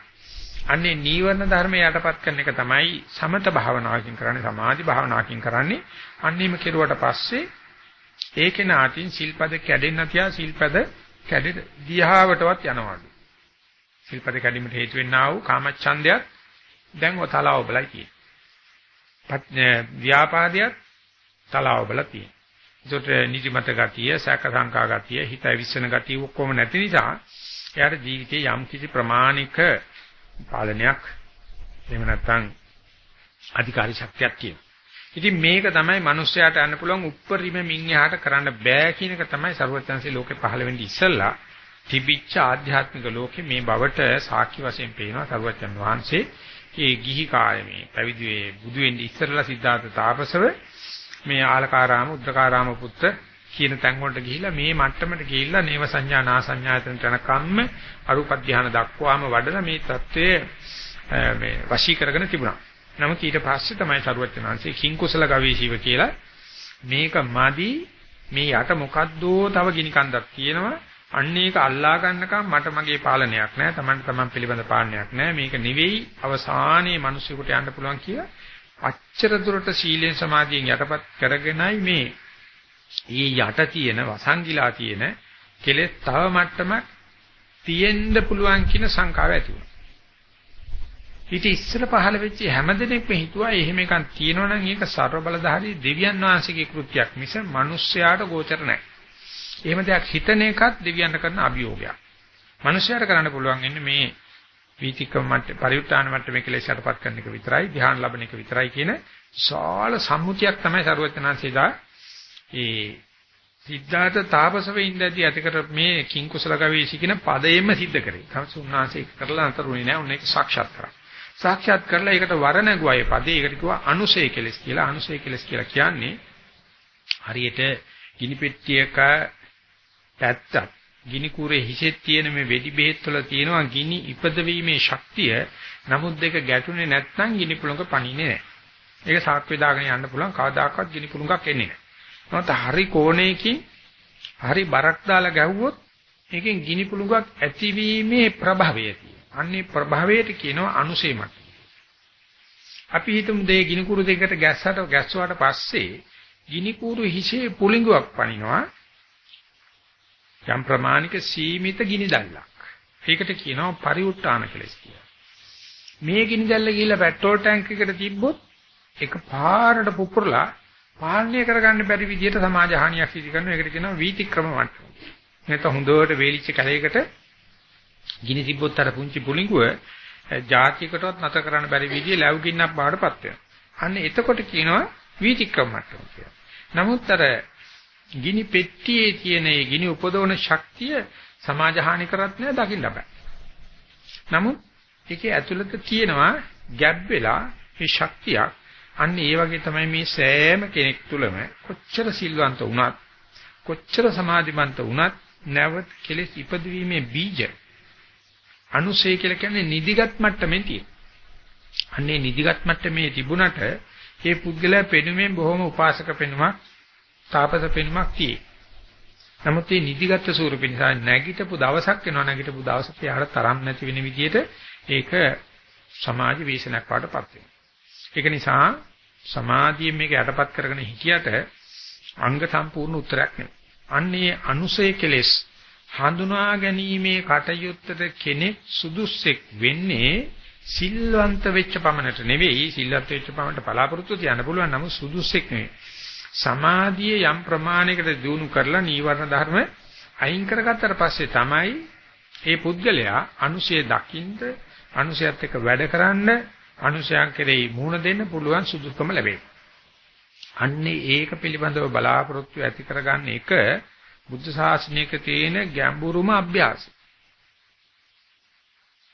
අන්නේ නීවරණ ධර්ම යටපත් කරන එක තමයි සමත භාවනාවකින් කරන්නේ සමාධි භාවනාවකින් කරන්නේ. අන්නේම කෙරුවට පස්සේ ඒකේ නාටින් සිල්පද කැඩෙන්න තියා සිල්පද කැඩෙ දිහාවටවත් යනවලු. සිල්පද කැඩීමට හේතු වෙන්නා වූ කාමච්ඡන්දයක් දැන් ඔතලාව බලයි කියන්නේ. ව්‍යාපාදයක් තලාව බල තියෙනවා. ඒකට නිදිමත ගතිය, සැක සංකා ගතිය, හිත විශ්සන ගතිය ඔක්කොම නැති නිසා එයාට ජීවිතේ යම් කිසි ප්‍රමාණික පාලනයක් එහෙම නැත්නම් අධිකාරී ශක්තියක් තියෙනවා. ඉතින් මේක තමයි මිනිස්සයාට යන්න පුළුවන් උප්පරිම මිඤ්ඤාට කරන්න බෑ කියන එක තමයි ਸਰවඥාන්සේ ලෝකේ පහළ වෙන්නේ ඉස්සෙල්ලා තිබිච්ච ආධ්‍යාත්මික ලෝකේ මේ බවට සාක්ෂි වශයෙන් පේනවා ਸਰවඥන් වහන්සේ ඒ ගිහි කායමේ පැවිදි බුදු වෙන්නේ ඉස්සෙල්ලා සිද්ධාර්ථ තාපසව මේ ආලකාරාම උද්දකාරාම පුත්‍ර කියන තැන් වලට ගිහිල්ලා මේ මට්ටමට ගිහිල්ලා නේව සංඥා නා සංඥායතනට යනකම්ම අරූප ධානය දක්වාම වඩලා මේ தત્ත්වය මේ වශී කරගෙන තිබුණා. නමුත් ඊට පස්සේ තමයි සරුවචනාංශේ කිං කුසල ගවේෂීව කියලා මේක මදි මේ යට මොකද්දෝ තව ගිනි කන්දක් තියෙනවා අන්න ඒක අල්ලා ගන්නකම් මට මගේ පාලනයක් නැහැ Taman taman පිළිබඳ පාලනයක් නැහැ මේක නෙවෙයි අවසානයේ මිනිස්සුන්ට යන්න පුළුවන් කියලා අච්චර දුරට සීලෙන් සමාධියෙන් යටපත් කරගෙනයි මේ ඊ යට තියෙන වසංගිලා තියෙන කෙලෙස් තව මට්ටමක් තියෙන්න පුළුවන් කියන සංකාව ඇති වුණා. ඊට ඉස්සර පහළ වෙච්ච හැමදෙනෙක්ම හිතුවා එහෙම එකක් තියෙනවනම් ඒක ਸਰව බලධාරී දෙවියන් වහන්සේගේ කෘත්‍යයක් මිස මිනිස්යාට ගෝචර නැහැ. එහෙම දෙයක් හිතන එකත් දෙවියන්ට කරන අභියෝගයක්. මිනිස්යාට කරන්න පුළුවන් ඉන්නේ මේ වීතිකම මට්ට පරිඋත්තාන මට්ටමේ කෙලෙසටපත් කරන එක විතරයි ධ්‍යාන ලැබෙන එක විතරයි කියන සාල සම්මුතියක් තමයි සරුවචනාංශේදා ඒ සිද්ධාර්ථ තාපසව ඉඳදී ඇතිකර මේ කිං කුසල ගවේෂි කියන පදයෙන්ම සිද්ධ කරේ. තමයි උන්වහන්සේ කරලා අතරුනේ නෑ උන් ඒක සාක්ෂාත් කරා. සාක්ෂාත් කරලා ඒකට වරණගුවා ඒ පදේ ඒකට කිව්වා අනුසය කෙලස් කියලා. අනුසය කෙලස් කියලා කියන්නේ හරියට ගිනි පෙට්ටියක පැත්තක් ගිනි කුරේ හිසෙත් තියෙන මේ වෙඩි බෙහෙත් වල තියෙනවා ගිනි ඉපදවීමේ ශක්තිය. නමුත් දෙක ගැටුනේ නැත්නම් ගිනි පුළඟ පණින්නේ නැහැ. ඒක සාක්කුවේ දාගෙන යන්න පුළුවන් කවදාකවත් ගිනි පුළඟක් එන්නේ නැහැ. නැත්නම් හරි කෝණයකින් හරි බරක් දාලා ගැහුවොත් ඒකෙන් ගිනි පුළඟක් ඇතිවීමේ ප්‍රභවය තියෙනවා. අන්නේ ප්‍රභවයට කියනවා අනුසේමක්. අපි හිතමු දෙය ගිනි කුරු දෙකට ගැස්සට ගැස්සුවාට පස්සේ ගිනි කුරු හිසේ පුළිඟුවක් පනිනවා. යම් ප්‍රමාණික සීමිත ගිනි දැල්ලක්. ඒකට කියනවා පරිඋත්තාන කෙලස් කියලා. මේ ගිනි දැල්ල ගිහිල්ලා පෙට්‍රල් ටැංකියකට තිබ්බොත් එක පාරට පුපුරලා පාලනය කරගන්න බැරි විදිහට සමාජ හානියක් සිදු කරනවා. ඒකට කියනවා වීතික්‍රම මට්ටම. නැත්නම් හොඳට වේලිච්ච කැලයකට ගිනි තිබ්බොත් අර පුංචි පුලිඟුව ජාතියකටවත් නැත කරන්න බැරි විදිහේ ලැබු ගින්නක් බාඩපත් වෙනවා. අන්න එතකොට කියනවා වීතික්‍රම මට්ටම කියලා. නමුත් අර ගිනි පෙට්ටියේ තියෙන ඒ ගිනි උපදවන ශක්තිය සමාජ හානි කරත් නෑ දකින්න බෑ. නමුත් ඒකේ ඇතුළත තියෙනවා ගැබ් වෙලා මේ ශක්තියක් අන්න ඒ වගේ තමයි මේ සෑම කෙනෙක් තුළම කොච්චර සිල්වන්ත වුණත් කොච්චර සමාධිමන්ත වුණත් නැවත කෙලෙස් ඉපදවීමේ බීජ අනුසය කියලා කියන්නේ නිදිගත් මට්ටමේ තියෙන. අන්නේ නිදිගත් මට්ටමේ තිබුණට ඒ පුද්ගලයා පෙනුමෙන් බොහොම උපාසක පෙනුමක් තාපස පෙනුමක් tie. නමුත් මේ නිදිගත් ස්වරූප නිසා නැගිටපු දවසක් එනවා නැගිටපු දවසට යාට තරම් නැති වෙන විදිහට ඒක සමාජ වේශනයක් වඩපත් වෙනවා. ඒක නිසා සමාධියෙන් මේක යටපත් කරගෙන හිටියට අංග සම්පූර්ණ උත්තරයක් නෙමෙයි. අන්නේ අනුසය කෙලෙස් හඳුනා ගැනීමේ කටයුත්තට කෙනෙක් සුදුස්සෙක් වෙන්නේ සිල්වන්ත වෙච්ච පමණට නෙවෙයි සිල්වත් වෙච්ච පමණට බලාපොරොත්තු තියන්න පුළුවන් නමුත් සුදුස්සෙක් නෙවෙයි. සමාධිය යම් ප්‍රමාණයකට දියුණු කරලා නීවරණ ධර්ම අයින් කරගත්තට පස්සේ තමයි ඒ පුද්ගලයා අනුශය දකින්ද අනුශයත් එක්ක වැඩ කරන්න අනුශයන් කෙරෙහි මුහුණ දෙන්න පුළුවන් සුදුසුකම ලැබේ. අන්නේ ඒක පිළිබඳව බලාපොරොත්තු ඇති කරගන්න එක බුද්ධ ශාසනයක තියෙන ගැඹුරුම අභ්‍යාසය.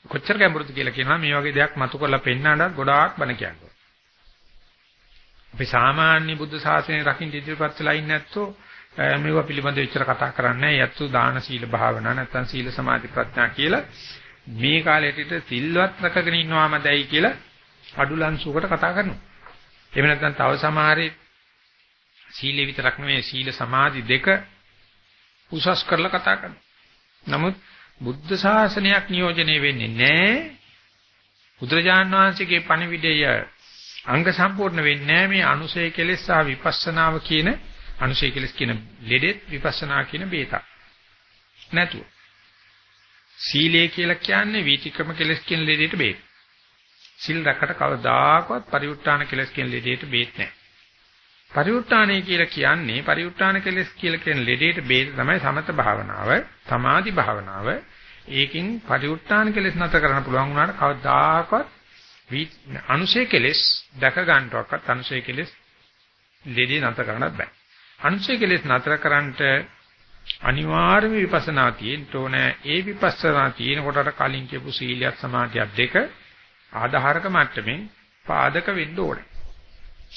කොච්චර ගැඹුරුද කියලා කියනවා මේ වගේ දෙයක් මතු කරලා පෙන්නනට ගොඩාක් බණ කියනවා. අපි සාමාන්‍ය බුද්ධ ශාසනය රකින්න ඉදිරිපත් වෙලා ඉන්නේ නැත්තෝ මේවා පිළිබඳව විතර කතා කරන්නේ නැහැ. යැත්තු දාන සීල භාවනා නැත්නම් සීල සමාධි ප්‍රඥා කියලා මේ කාලේට සිල්වත් රැකගෙන ඉන්නවාමදයි කියලා අඩුලන්සුකට කතා කරනවා. එහෙම නැත්නම් තව සමහරේ සීලෙ විතරක් නෙමෙයි සීල සමාධි දෙක උසස් කරලා කතා කරනවා. නමුත් බුද්ධ ශාසනයක් නියෝජනය වෙන්නේ නැහැ. බුදුරජාණන් වහන්සේගේ පණිවිඩය අංග සම්පූර්ණ වෙන්නේ නැහැ මේ අනුසය කෙලෙස් සහ විපස්සනාව කියන අනුසය කෙලෙස් කියන ලෙඩෙත් විපස්සනා කියන බේතක්. නැතුව. සීලය කියලා කියන්නේ වීතික්‍රම කෙලෙස් කියන ලෙඩේට බේත. සිල් රැකට කවදාකවත් පරිඋත් ทาน කෙලස් කියන ලෙඩේට බේත් නැහැ. පරිඋත් ทาน කියලා කියන්නේ පරිඋත් ทาน කෙලස් කියලා කියන ලෙඩේට බේත තමයි සමත භාවනාව, සමාධි භාවනාව. ඒකෙන් පරිඋත් ทาน කෙලස් නැතර කරන්න පුළුවන් වුණාට කවදාකවත් අනුශේ කෙලස් දැක ගන්නවක්වත් අනුශේ කෙලස් ලෙඩේ නැතර කරන්නත් බෑ. අනුශේ කෙලස් නැතර කරන්නට අනිවාර්යම විපස්සනා තියෙන්න ඕනේ. ඒ විපස්සනා තියෙන කොටට කලින් කියපු සීලියත් සමාධියත් දෙක ආධාරක මට්ටමින් පාදක වෙන්න ඕනේ.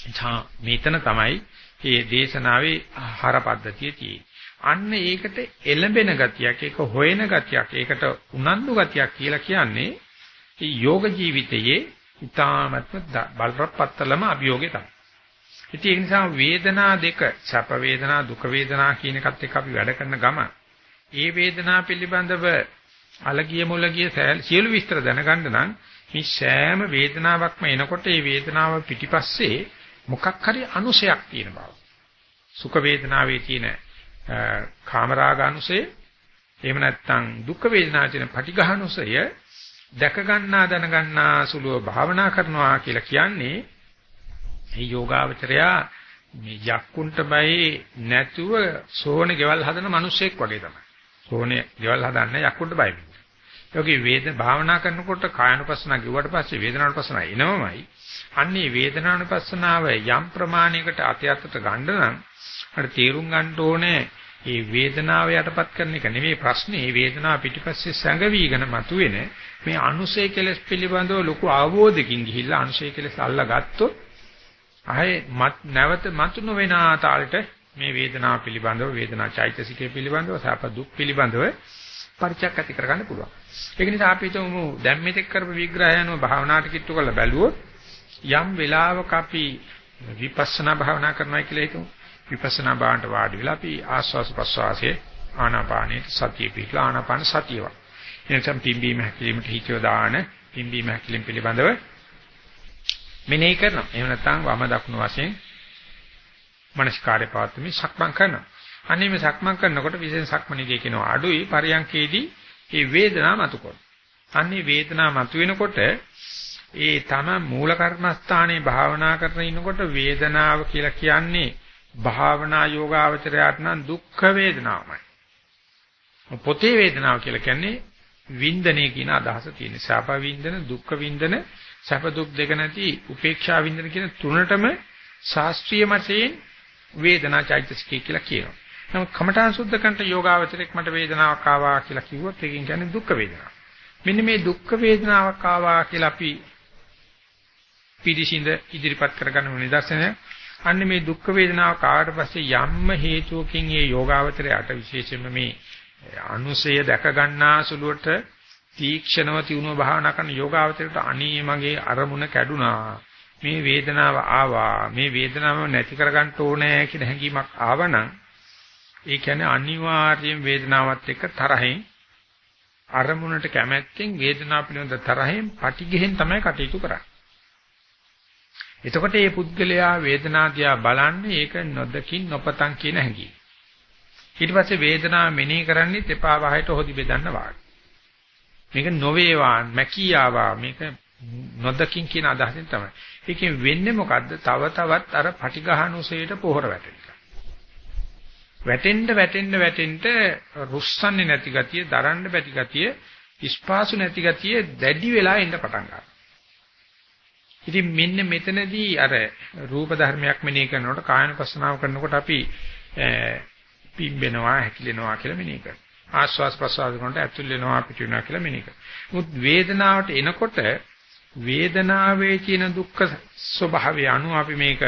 එතන මෙතන තමයි මේ දේශනාවේ ආහාර පද්ධතිය තියෙන්නේ. අන්න ඒකට එළඹෙන ගතියක්, ඒක හොයන ගතියක්, ඒකට උනන්දු ගතියක් කියලා කියන්නේ මේ යෝග ජීවිතයේ ඊ타මත්ම බලපත්තරලම අභියෝගය තමයි. ඉතින් ඒ නිසා වේදනා දෙක, සැප වේදනා, දුක වේදනා කියන එකත් එක්ක අපි වැඩ කරන ගම ඒ වේදනා පිළිබඳව අලගිය මුලගිය සියලු විස්තර දැනගන්න නම් මේ සෑම වේදනාවක්ම එනකොට ඒ වේදනාව පිටිපස්සේ මොකක් හරි අනුසයක් තියෙන බව. සුඛ වේදනාවේ තියෙන කාමරාග අනුසය එහෙම නැත්නම් දුක් වේදනාවේ තියෙන පටිඝානුසය දැක ගන්නා දැන ගන්නා සුළුව භාවනා කරනවා කියලා කියන්නේ මේ යෝගාවචරයා මේ යක්කුන්ට බයි නැතුව සෝනේ ගෙවල් හදන මිනිස්සෙක් වගේ තමයි. සෝනේ ගෙවල් හදන්න යක්කුන්ට බයි. යෝගී වේද භාවනා කරනකොට කායනුපස්සනා කිව්වට පස්සේ වේදනානුපස්සනා එනවමයි. අන්නේ වේදනානුපස්සනාව යම් ප්‍රමාණයකට අතයතට ගන්න නම් අර තේරුම් ගන්න ඕනේ මේ වේදනාව යටපත් කරන එක නෙවෙයි ප්‍රශ්නේ. මේ වේදනාව පිටිපස්සේ සැඟවිගෙන මතුවෙන මේ අනුසය කෙලස් පිළිබඳව ලොකු අවබෝධකින් ගිහිල්ලා අනුසය කෙලස් අල්ලගත්තොත් ආයේ නැවත මතු නොවන තාලට මේ වේදනාව පිළිබඳව වේදනා චෛතසිකය පිළිබඳව සාප දුක් පිළිබඳව පරිචයක් ඇති කරගන්න පුළුවන්. ඒක නිසා අපි හිතමු දැන් මෙතෙක් කරපු විග්‍රහය අනුව භාවනාවට කිට්ටු කරලා බැලුවොත් යම් වෙලාවක අපි විපස්සනා භාවනා කරනවා කියලා හිතමු. විපස්සනා භාවනට වාඩි වෙලා අපි ආස්වාස ප්‍රස්වාසයේ ආනාපානයේ සතිය පිටලා ආනාපාන සතියව. එනසම් පිම්බීම හැකිලිමට හිතියව දාන පිම්බීම හැකිලිම පිළිබඳව මෙනෙහි කරනවා. එහෙම නැත්නම් වම දකුණු වශයෙන් මනස්කාරය පවත්වමින් සක්මන් කරනවා. අනේ මේ සක්මන් කරනකොට විශේෂ සක්මණේදී කියනවා අඩුයි පරියන්කේදී මේ වේදනාව මතුකොන. අනේ වේදනාව මතුවෙනකොට ඒ තම මූල කර්මස්ථානයේ භාවනා කරගෙන ඉනකොට වේදනාව කියලා කියන්නේ භාවනා යෝගාවචරයට නම් දුක්ඛ වේදනාවමයි. පොතේ වේදනාව කියලා කියන්නේ වින්දනය කියන අදහස තියෙන. සාප වින්දන, දුක්ඛ වින්දන, සැප දුක් දෙක නැති උපේක්ෂා වින්දන කියන තුනටම ශාස්ත්‍රීය මතයෙන් වේදනා චෛතසිකය කියලා කියනවා. නමුත් කමඨාන් සුද්ධ කරනට යෝගාවචරයක් මට වේදනාවක් ආවා කියලා කිව්වොත් ඒකෙන් කියන්නේ දුක්ඛ වේදනාව. මෙන්න මේ දුක්ඛ වේදනාවක් ආවා කියලා අපි පිළිසිඳ ඉදිරිපත් කරගන්න නිදර්ශනය. අන්න මේ දුක්ඛ වේදනාව කාට පස්සේ යම්ම හේතුවකින් මේ යෝගාවචරයට විශේෂයෙන්ම මේ අනුසය දැක ගන්නා සුළුවට තීක්ෂණව තියුණුව භාවනා කරන යෝගාවචරයට අනී මගේ අරමුණ කැඩුනා මේ වේදනාව ආවා මේ වේදනාව නැති කරගන්න ඕනේ කියන හැඟීමක් ආවනම් ඒ කියන්නේ අනිවාර්යයෙන් වේදනාවත් එක්ක තරහෙන් අරමුණට කැමැත්තෙන් වේදනාව පිළිබඳ තරහෙන් පටිඝෙන් තමයි කටයුතු කරන්නේ. එතකොට මේ පුද්ගලයා වේදනාදියා බලන්නේ ඒක නොදකින් නොපතන් කියන හැඟීම. ඊට පස්සේ වේදනාව මෙනෙහි කරන්නේ තෙපා වහයට හොදි බෙදන්න වාගේ. මේක නොවේවා මැකියාවා මේක නොදකින් කියන අදහසෙන් තමයි. ඒකෙන් වෙන්නේ මොකද්ද? තව තවත් අර පටිඝානුසයට පොහොර වැටෙන එක. වැටෙන්න වැටෙන්න වැටෙන්න රුස්සන්නේ නැති ගතිය, දරන්න බැති ගතිය, ස්පාසු නැති ගතිය දැඩි වෙලා එන්න පටන් ගන්නවා. ඉතින් මෙන්න මෙතනදී අර රූප ධර්මයක් මෙනෙහි කරනකොට කායනපස්සනාව කරනකොට අපි පිම්බෙනවා, හැකිලෙනවා කියලා මෙනෙහි කරනවා. ආස්වාස් ප්‍රසවාස කරනකොට ඇතුල් වෙනවා, පිට වෙනවා කියලා මෙනෙහි කරනවා. මුත් වේදනාවට එනකොට වේදනාවේ තියෙන දුක්ඛ ස්වභාවය අනුව අපි මේක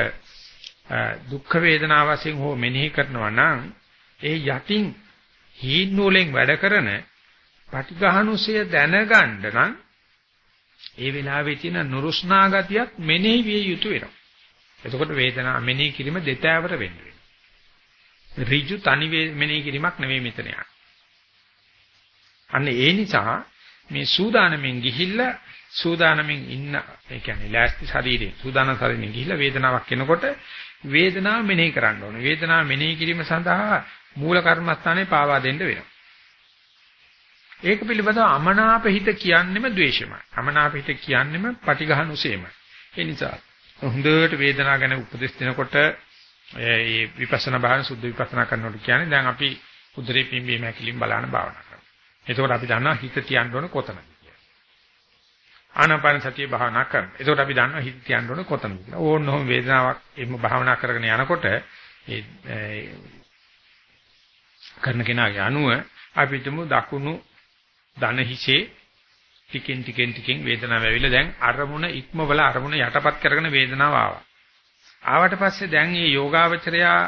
දුක්ඛ වේදනාව වශයෙන් හෝ මෙනෙහි කරනවා නම් ඒ යටින් හීන් නූලෙන් වැඩ කරන පටිඝානුසය දැනගන්න නම් ඒ වෙලාවේ තියෙන නුරුස්නා ගතියක් මෙනෙහි විය යුතු වෙනවා. එතකොට වේදනාව මෙනෙහි කිරීම දෙතෑවර වෙන්න වෙනවා. ඍජු තනි මෙනෙහි කිරීමක් නෙවෙයි මෙතන යන්නේ. අන්න ඒ නිසා මේ සූදානමින් ගිහිල්ලා සූදානමින් ඉන්න ඒ කියන්නේ ලෑස්ති ශරීරේ සූදානම් ශරීරෙන් ගිහිල්ලා වේදනාවක් එනකොට වේදනාව මෙනෙහි කරන්න ඕනේ. වේදනාව මෙනෙහි කිරීම සඳහා මූල කර්මස්ථානේ පාවා දෙන්න වෙනවා. ඒක පිළිබඳව අමනාප හිත කියන්නෙම ද්වේෂමයි. අමනාප හිත කියන්නෙම පටිඝානුසේමයි. ඒ නිසා හොඳට වේදනාව ගැන උපදෙස් දෙනකොට ඒ විපස්සනා භාවන සුද්ධ විපස්සනා කරනකොට කියන්නේ දැන් අපි උදරේ පිම්බීම හැකිලින් බලන භාවනා කරනවා. එතකොට අපි දන්නවා හිත තියන්න ඕන කොතනද කියලා. ආනාපාන සතිය භාවනා කරනවා. එතකොට අපි දන්නවා හිත තියන්න ඕන කොතනද කියලා. ඕනෝම වේදනාවක් එimhe භාවනා කරගෙන යනකොට ඒ කරන කෙනාගේ අනුව අපි තුමු දකුණු දන හිසේ ටිකෙන් ටිකෙන් ටිකෙන් වේදනාව ඇවිල්ලා දැන් අරමුණ ඉක්මවල අරමුණ යටපත් කරගෙන වේදනාව ආවා. ආවට පස්සේ දැන් මේ යෝගාවචරයා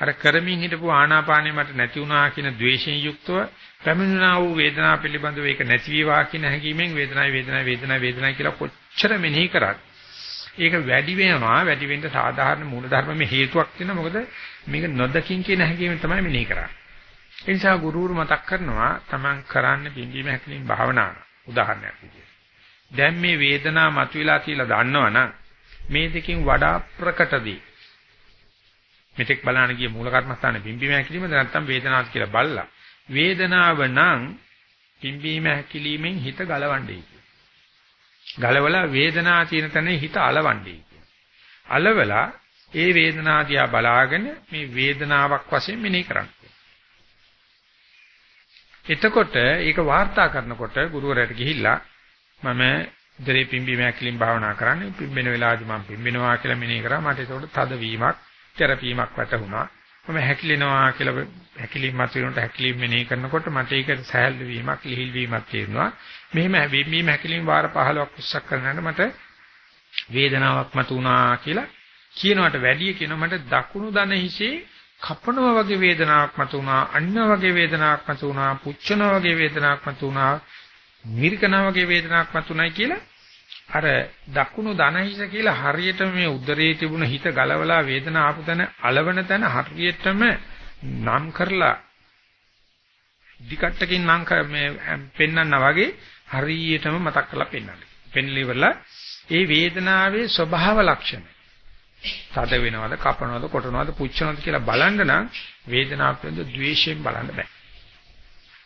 අර කරමින් හිටපු ආනාපානෙ මට නැති වුණා කියන ද්වේෂයෙන් යුක්තව පැමිණුණා වූ වේදනාව පිළිබඳව ඒක නැති වේවා කියන හැඟීමෙන් වේදනාවයි වේදනාවයි වේදනාවයි වේදනාවයි කියලා කොච්චර මෙනෙහි කරත් ඒක වැඩි වෙනවා වැඩි වෙන්න සාධාරණ මූලධර්මයේ හේතුවක් තියෙනවා මොකද මේක නොදකින් කියන හැඟීම තමයි මෙනෙහි කරන්නේ. ඒ නිසා ගුරුවරු මතක් කරනවා Taman කරන්න බින්දීම හැකලින් භාවනාව උදාහරණයක් විදියට. දැන් මේ වේදනාව මතුවලා කියලා දන්නවනම් මේ දෙකෙන් වඩා ප්‍රකටදී මෙතෙක් බලන්න ගිය මූල කර්මස්ථානේ බිම්බීම හැකිලිමද නැත්නම් වේදනාවක් කියලා බල්ලා වේදනාව නම් පිම්බීම හැකිලීමෙන් හිත ගලවන්නේ ගලවලා වේදනාව තියෙන තැන හිත අලවන්නේ අලවලා ඒ වේදනාදියා බලාගෙන මේ වේදනාවක් වශයෙන් මෙනෙහි කරන්න. එතකොට ඒක වාර්තා කරනකොට ගුරුවරයාට ගිහිල්ලා මම ඉදිරියේ පිම්බීම හැකිලින් භාවනා කරන්නේ පිම්බෙන වෙලාවදී මම පිම්බෙනවා කියලා මෙනෙහි කරා. මට ඒකට තද වීමක් තෙරපීමක් වැටුණා මම හැකිලෙනවා කියලා හැකිලින් මත වෙනකොට හැකිලින් මෙනෙහි කරනකොට මට ඒක සහැල්ලු වීමක් ලිහිල් වීමක් තේරුණා. මෙහෙම පිම්බීම හැකිලින් වාර 15ක් උස්සක් කරනකොට මට වේදනාවක් මතුණා කියලා කියනවට වැඩිය කියන මට දකුණු දන හිසේ කපනවා වගේ වේදනාවක් මතුණා අන්න වගේ වේදනාවක් මතුණා පුච්චනවා වගේ වේදනාවක් මතුණා නිර්කනා වගේ වේදනාවක් මතුණයි කියලා අර දකුණු දනහිස කියලා හරියට මේ උදරයේ තිබුණ හිත ගලවලා වේදනාව ආපු තැන අලවන තැන හරියටම නම් කරලා දිකට්ටකින් නම් මේ පෙන්වන්නා වගේ හරියටම මතක් කරලා පෙන්වන්න. පෙන්ලිවලා ඒ වේදනාවේ ස්වභාව ලක්ෂණ. තද වෙනවද, කපනවද, කොටනවද, පුච්චනවද කියලා බලන්න නම් වේදනාව පිළිබඳ ද්වේෂයෙන් බලන්න බෑ.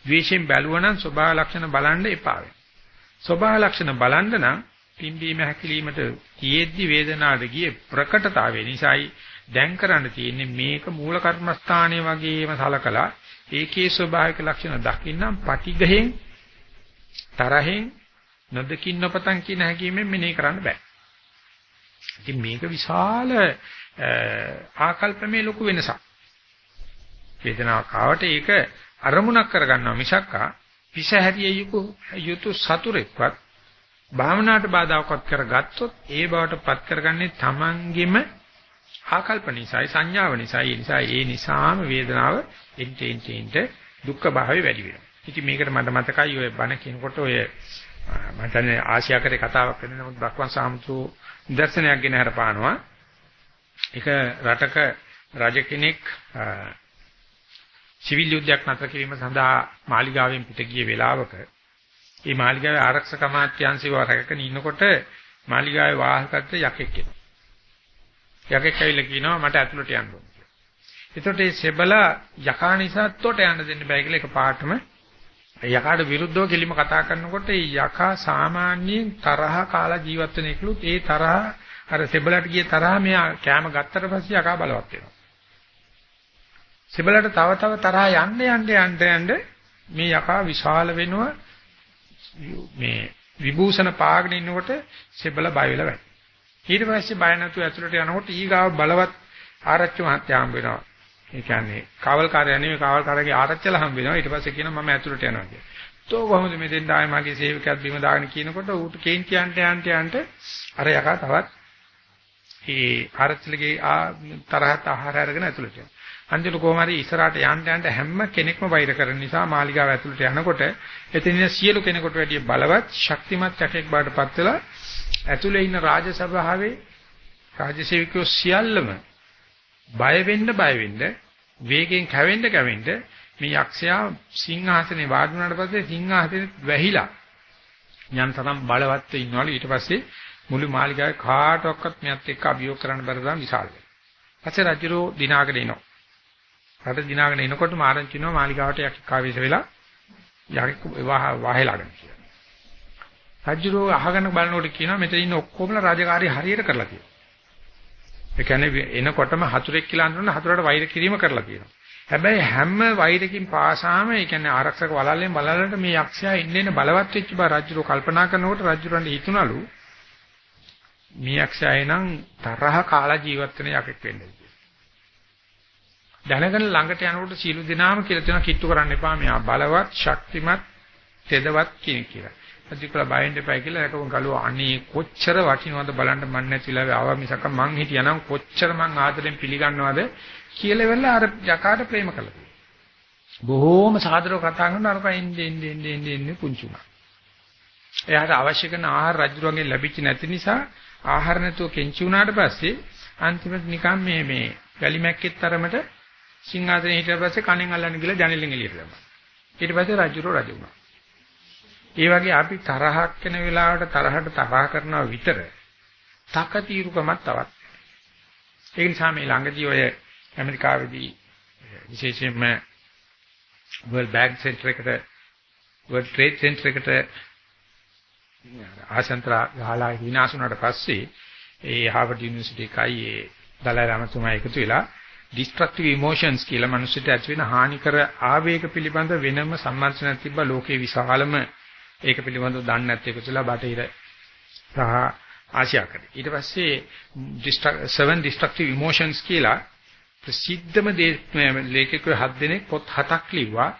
ද්වේෂයෙන් බැලුවනම් ස්වභාව ලක්ෂණ බලන්න එපා වෙනවා. ස්වභාව ලක්ෂණ බලන්න නම් පිම්බීම හැකිලීමට තියෙද්දි වේදනාවට ගියේ ප්‍රකටතාවය නිසායි දැන් කරන්න තියෙන්නේ මේක මූල කර්මස්ථානයේ වගේම සලකලා ඒකේ ස්වභාවික ලක්ෂණ දකින්නම් පටිඝයෙන් තරහෙන් නොදකින් නොපතන් කියන හැකීමෙන් මෙනෙහි කරන්න බෑ. ඉතින් මේක විශාල ආකල්පමේ ලොකු වෙනසක්. වේදනාවක් ආවට ඒක අරමුණක් කරගන්නවා මිසක්කා පිසහැරිය යුතු සතුරෙක්වත් භාවනාවට බාධාවක්වත් කරගත්තොත් ඒ බවට පත් කරගන්නේ තමන්ගෙම ආකල්ප නිසායි සංඥාව නිසායි ඒ නිසා ඒ නිසාම වේදනාව එන්ටෙන් එන්ටෙන්ට දුක්ඛ භාවය වැඩි වෙනවා. ඉතින් මේකට මට මතකයි ඔය බණ කියනකොට ඔය මම හිතන්නේ ආසියාකරේ කතාවක් වෙන නමුත් බක්වන් සාමුතු දර්ශනයක් ගෙන හරපානවා. ඒක රටක රජ කෙනෙක් සිවිල් යුද්ධයක් නතර කිරීම සඳහා මාලිගාවෙන් පිට ගිය වෙලාවක මේ මාලිගාවේ ආරක්ෂක අමාත්‍යාංශය රැකගෙන ඉන්නකොට මාලිගාවේ වාහකත්ව යකෙක් එනවා. යකෙක් ඇවිල්ලා කියනවා මට ඇතුළට යන්න ඕන කියලා. එතකොට මේ සෙබලා යකා නිසා තොට යන්න දෙන්න බෑ කියලා එකපාරටම යකාට විරුද්ධව කෙලිම කතා කරනකොට ඒ යකා සාමාන්‍යයෙන් තරහ කාලා ජීවත් වෙන එකලුත් ඒ තරහ අර සෙබලට ගිය තරහ මෙයා කැම ගත්තට පස්සේ යකා බලවත් වෙනවා. සෙබලට තව තව තරහ යන්න යන්න යන්න යන්න මේ යකා විශාල වෙනවා මේ විභූෂණ පාගෙන ඉන්නකොට සෙබල බය වෙලා වැටෙනවා. ඊට පස්සේ බය නැතුව ඇතුළට යනකොට ඊගාව බලවත් ආරච්චි මහත්තයා හම්බ වෙනවා. ඒ කියන්නේ කාවල්කාරයා නෙමෙයි කාවල්කාරයාගේ ආරච්චිලා හම්බ වෙනවා. ඊට පස්සේ කියනවා මම ඇතුළට යනවා කියලා. තෝ කොහොමද මෙතෙන් ආයේ මගේ සේවකයාත් බිම දාගෙන කියනකොට ඌට කේන් කියන්ට යන්ට යන්ට අර යකා තවත් ඒ ආරච්චිලගේ තරහට ආහාර අරගෙන ඇතුළට යනවා. අන්තිමට කොහොම හරි ඉස්සරහට යන්න යන්න හැම කෙනෙක්ම වෛර කරන නිසා මාලිගාව ඇතුළට යනකොට එතනින් සියලු කෙනෙකුට වැඩිය බලවත් ශක්තිමත් යකෙක් බාටපත් වෙලා ඇතුළේ ඉන්න රාජසභාවේ රාජසේවකයෝ සියල්ලම බය වෙන්න බය වෙන්න වේගෙන් කැවෙන්න කැවෙන්න මේ යක්ෂයා සිංහාසනේ වාඩි වුණාට පස්සේ සිංහාසනේ වැහිලා යම් තරම් බලවත් ඉන්නවලු ඊට පස්සේ මුළු මාලිගාවේ කාටවත් මෙයත් එක්ක අභියෝග කරන්න බැරි තරම් විශාල වෙනවා. පස්සේ රජුරෝ දිනාගෙන එනවා. රට දිනාගෙන එනකොටම ආරංචි වෙනවා මාලිගාවට යකෙක් ආවේශ වෙලා යකෙක් වහලාගෙන කියලා. රජුරෝ අහගෙන බලනකොට කියනවා මෙතන ඉන්න ඔක්කොමලා රාජකාරී හරියට කරලා තියෙනවා. ඒ කියන්නේ එනකොටම හතුරෙක් කියලා අඳුරන හතුරට වෛර කිරීම කරලා තියෙනවා. හැබැයි හැම වෛරකින් පාසාම ඒ කියන්නේ ආරක්ෂක වලල්ලෙන් බලලට මේ යක්ෂයා ඉන්නේ බලවත් වෙච්ච බව රජුරෝ කල්පනා කරනකොට රජුරන්ට හිතුණලු මේ යක්ෂයා එනං තරහ කාලා ජීවත් වෙන යකෙක් වෙන්නේ. දැනගෙන ළඟට යනකොට සීළු දිනාම කියලා තියෙනවා කිට්ටු කරන්න එපා මෙයා බලවත් ශක්තිමත් තෙදවත් කියන කියලා. අදිකලා බයෙන් දෙපයි කියලා ඒකම ගලුවා අනේ කොච්චර වටිනවද බලන්න මන් නැතිලා ආවා මිසක මං හිටියානම් කොච්චර මං ආදරෙන් පිළිගන්නවද කියලා වෙලා අර යකාට ප්‍රේම කළා. බොහෝම සාදරව කතා කරන අරක එන්නේ එන්නේ එන්නේ එන්නේ පුංචුණා. එයාට අවශ්‍ය කරන ආහාර රජුරුවන්ගෙන් ලැබිච්ච නැති නිසා ආහාර නැතුව කෙන්චි වුණාට පස්සේ අන්තිමට නිකන් මේ මේ වැලිමැක්කෙත් තරමට සිංහාසනේ හිටිය පස්සේ කණෙන් අල්ලන්න ගිහලා ජනෙලෙන් එළියට දැම්මා. ඊට පස්සේ රජුරෝ රජ වුණා. ඒ වගේ අපි තරහක් වෙන වෙලාවට තරහට තරහ කරනවා විතර තකතිරුකමක් තවත්. ඒ නිසා මේ ළඟදී ඔය ඇමරිකාවේදී විශේෂයෙන්ම World Bank Center එකට World Trade Center එකට ආසන්තර ගහලා විනාශ වුණාට පස්සේ ඒ හාවර්ඩ් යුනිවර්සිටි එකයි ඒ දලයි රාමතුමා එකතු වෙලා destructive emotions කියලා මිනිස්සුන්ට ඇති වෙන හානිකර ආවේග පිළිබඳ වෙනම සම්මර්ෂණයක් තිබ්බා ලෝකේ විශාලම ඒක පිළිබඳව දන්නේ නැති එකතුලා බටහිර සහ ආසියාකට. ඊට පස්සේ seven destructive emotions කියලා ප්‍රසිද්ධම ලේඛකයෝ හත් දෙනෙක් පොත් හතක් ලිව්වා.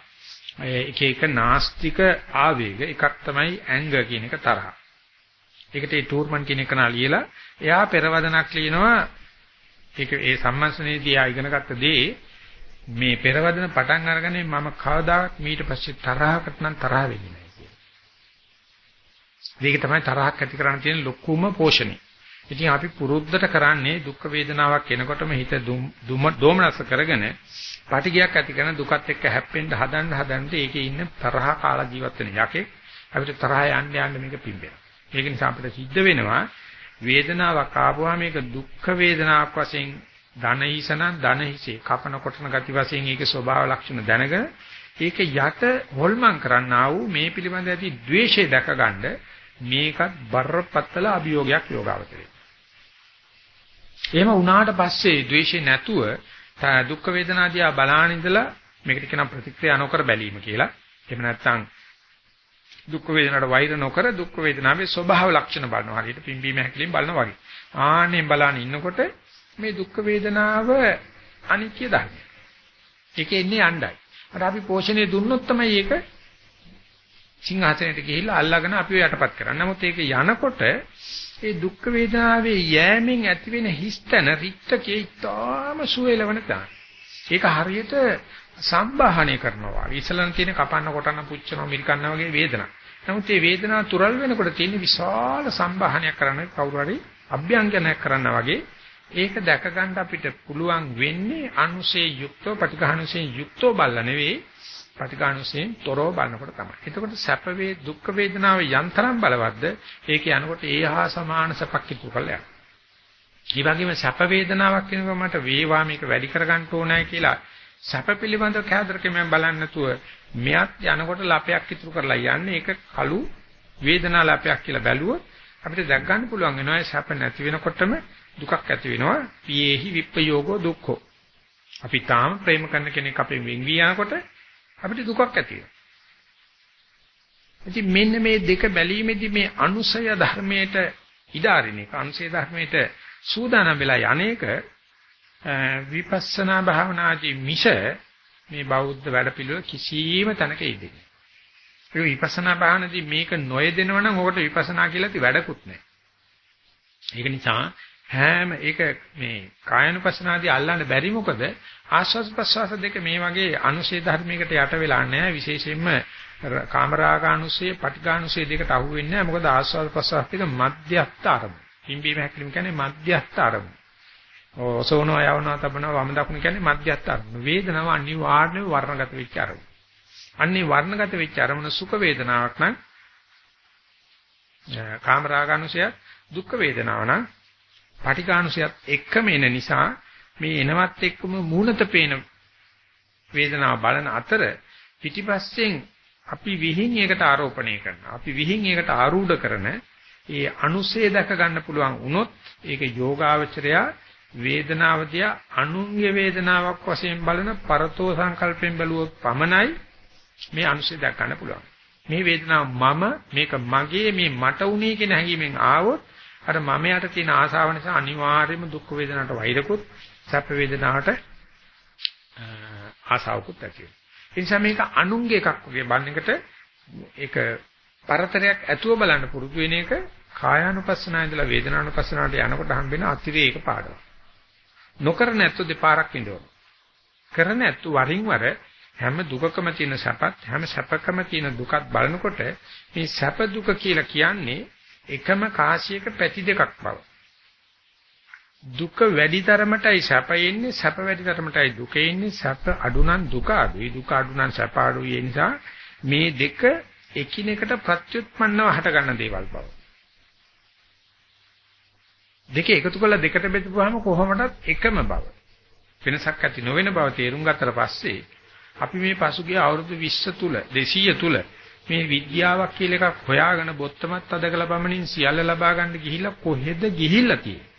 එක එක නාස්තික ආවේග එකක් තමයි ඇංගර් කියන එක තරහ. ඒකට ඒ ටූර්මන් කියන එක නා ලියලා එයා පෙරවදනක් ලියනවා ඒක ඒ සම්මස්නේදී ආ ඉගෙන ගත්ත දේ මේ පෙරවදන පටන් අරගෙන මම කවදාවත් ඊට පස්සේ තරහකට නම් තරහ වෙන්නේ නැහැ කියලා. මේක තමයි තරහක් ඇති කරන්න තියෙන ලොකුම පෝෂණය. ඉතින් අපි පුරුද්දට කරන්නේ දුක් වේදනාවක් එනකොටම හිත දෝමනස කරගෙන පටිගයක් ඇති කරන දුකත් එක්ක හැප්පෙන්න හදන්න හදන්න ඒකේ ඉන්න තරහ කාලා ජීවත් වෙන යකේ අපිට තරහ යන්න යන්න මේක පිම්බෙනවා. ඒක නිසා අපිට සිද්ධ වෙනවා වේදනාවක් ආපුවාම ඒක දුක්ඛ වේදනාවක් වශයෙන් ධන හිසන ධන හිසේ කපන කොටන ගති වශයෙන් ඒකේ ස්වභාව ලක්ෂණ දැනගෙන ඒක යට හොල්මන් කරන්නා වූ මේ පිළිබඳ ඇති द्वේෂය දැකගන්න මේකත් බරපතල අභියෝගයක් යෝගාවතරේ. එහෙම වුණාට පස්සේ द्वේෂය නැතුව දුක්ඛ වේදනාදියා බලාන ඉඳලා මේකට කියන ප්‍රතික්‍රියා නොකර බැලීම කියලා. එහෙම නැත්නම් දුක් වේදනාවට වෛර නොකර දුක් වේදනාවේ ස්වභාව ලක්ෂණ බලනවා. හරියට පිම්බීම හැකිලින් බලනවා වගේ. ආන්නේ බලන ඉන්නකොට මේ දුක් වේදනාව අනිත්‍ය ධර්මය. ඒකේ ඉන්නේ යණ්ඩයි. අර අපි පෝෂණය දුන්නොත් තමයි ඒක සිංහාසනයට ගිහිල්ලා අල්ලාගෙන අපිව යටපත් කරන්නේ. නමුත් ඒක යනකොට ඒ දුක් වේදනාවේ යෑමෙන් ඇතිවෙන හිස්තන රික්තකේ ඊටාම සුවේලවන තාන. ඒක හරියට සම්බාහණය කරනවා. ඉස්සලන තියෙන කපන්න කොටන්න පුච්චනවා මිරිකන්න වගේ වේදනා. නමුත් මේ වේදනාව තුරල් වෙනකොට තියෙන විශාල සම්බාහනයක් කරන්න කවුරු හරි අභ්‍යංගනයක් කරනවා වගේ ඒක දැක ගන්න අපිට පුළුවන් වෙන්නේ අනුසේ යුක්තව පටිඝානුසයෙන් යුක්තව බල්ල නෙවෙයි පටිඝානුසයෙන් තොරව බලනකොට තමයි. එතකොට සැප වේ දුක් වේදනාව යන්තරම් බලවත්ද ඒක යනකොට ඒ හා සමාන සපක් ඉතුරු කරලා යනවා. ඒ වගේම සැප වේදනාවක් වෙනකොට මට වේවා මේක වැඩි කරගන්න ඕනෑ කියලා සැප පිළිබඳව කෑදරකමෙන් බලන්නේ නැතුව මෙයත් යනකොට ලපයක් ඉතුරු කරලා යන්නේ. ඒක කළු වේදනා ලපයක් කියලා බැලුවොත් අපිට දැක් ගන්න පුළුවන් වෙනවා ඒ සැප නැති වෙනකොටම දුකක් ඇති වෙනවා. පියේහි විප්පයෝගෝ දුක්ඛෝ. අපි තාම ප්‍රේම කරන කෙනෙක් අපෙන් වෙන් වී යනකොට අපිට දුකක් ඇති වෙනවා. ඉතින් මෙන්න මේ දෙක බැලීමේදී මේ අනුසය ධර්මයට ඉඩාරින එක අනුසය ධර්මයට සූදානම් වෙලා යන්නේක විපස්සනා භාවනාදී මිස මේ බෞද්ධ වැඩපිළිවෙල කිසියම් තැනක ඉදෙන්නේ. ඒක විපස්සනා භාවනාදී මේක නොයදෙනව නම් ඔකට විපස්සනා කියලා ති වැඩකුත් නැහැ. ඒක නිසා හැම ඒක මේ කායනුපස්සනාදී අල්ලන්න බැරි මොකද ආස්වාද ප්‍රසවාස දෙක මේ වගේ අනුශේ ධර්මයකට යට වෙලා නැහැ විශේෂයෙන්ම කාමරාගානුශේ පටිඝානුශේ දෙකට අහු වෙන්නේ නැහැ මොකද ආස්වාද ප්‍රසවාස දෙක මධ්‍යස්ථ අරමුණ. පිම්බීම හැකිලිම කියන්නේ මධ්‍යස්ථ අරමුණ. ඔසවනවා යවනවා තබනවා වම දකුණ කියන්නේ මධ්‍යස්ථ අරමුණ. වේදනාව අනිවාර්යයෙන්ම වර්ණගත වෙච්ච අරමුණ. අන්නේ වර්ණගත වෙච්ච අරමුණ සුඛ වේදනාවක් නම් කාමරාගානුසයත් දුක්ඛ වේදනාව නම් පටිඝානුසයත් එකම එන නිසා මේ එනවත් එක්කම මූණත පේන වේදනාව බලන අතර පිටිපස්සෙන් අපි විහිං ඒකට ආරෝපණය කරනවා. අපි විහිං ඒකට ආරූඪ කරන ඒ අනුසේ දැක ගන්න පුළුවන් වුණොත් ඒක යෝගාවචරයා වේදනාව දිහා අනුන්ගේ වේදනාවක් වශයෙන් බලන පරතෝ සංකල්පයෙන් බැලුවොත් පමණයි මේ අනුසය දක් ගන්න පුළුවන්. මේ වේදනාව මම මේක මගේ මේ මට උනේ කියන හැඟීමෙන් ආවොත් අර මම යට තියෙන ආසාව නිසා අනිවාර්යයෙන්ම දුක් වේදනාවට වෛරකුත් සැප වේදනාවට ආසාවකුත් ඇති වෙනවා. ඒ නිසා මේක අනුන්ගේ එකක් වගේ බලන එකට ඒක පරතරයක් ඇතුව බලන්න පුරුදු වෙන එක කායානුපස්සනාව ඉඳලා වේදනානුපස්සනාවට යනකොට හම්බෙන අතිරේක පාඩම. නොකර නැත්තු දෙපාරක් විඳවන. කරන ඇත්තු වරින් වර හැම දුකකම තියෙන සැපත් හැම සැපකම තියෙන දුකත් බලනකොට මේ සැප දුක කියලා කියන්නේ එකම කාසියක පැති දෙකක් බව. දුක වැඩි තරමටයි සැප එන්නේ සැප වැඩි තරමටයි දුක එන්නේ සැප අඩු නම් දුක අඩුයි දුක අඩු නම් සැප අඩුයි ඒ නිසා මේ දෙක එකිනෙකට ප්‍රත්‍යুৎපන්නව හට ගන්න දේවල් බව. දෙක එකතු කරලා දෙකට බෙදපුවාම කොහොමදත් එකම බව. වෙනසක් ඇති නොවන බව තේරුම් ගත්තට පස්සේ අපි මේ පසුගිය අවුරුදු 20 තුල 200 තුල මේ විද්‍යාවක් කියලා එකක් හොයාගෙන බොත්තමත් අදකලා පමණින් සියල්ල ලබා ගන්න ගිහිල්ලා කොහෙද ගිහිල්ලා තියෙන්නේ?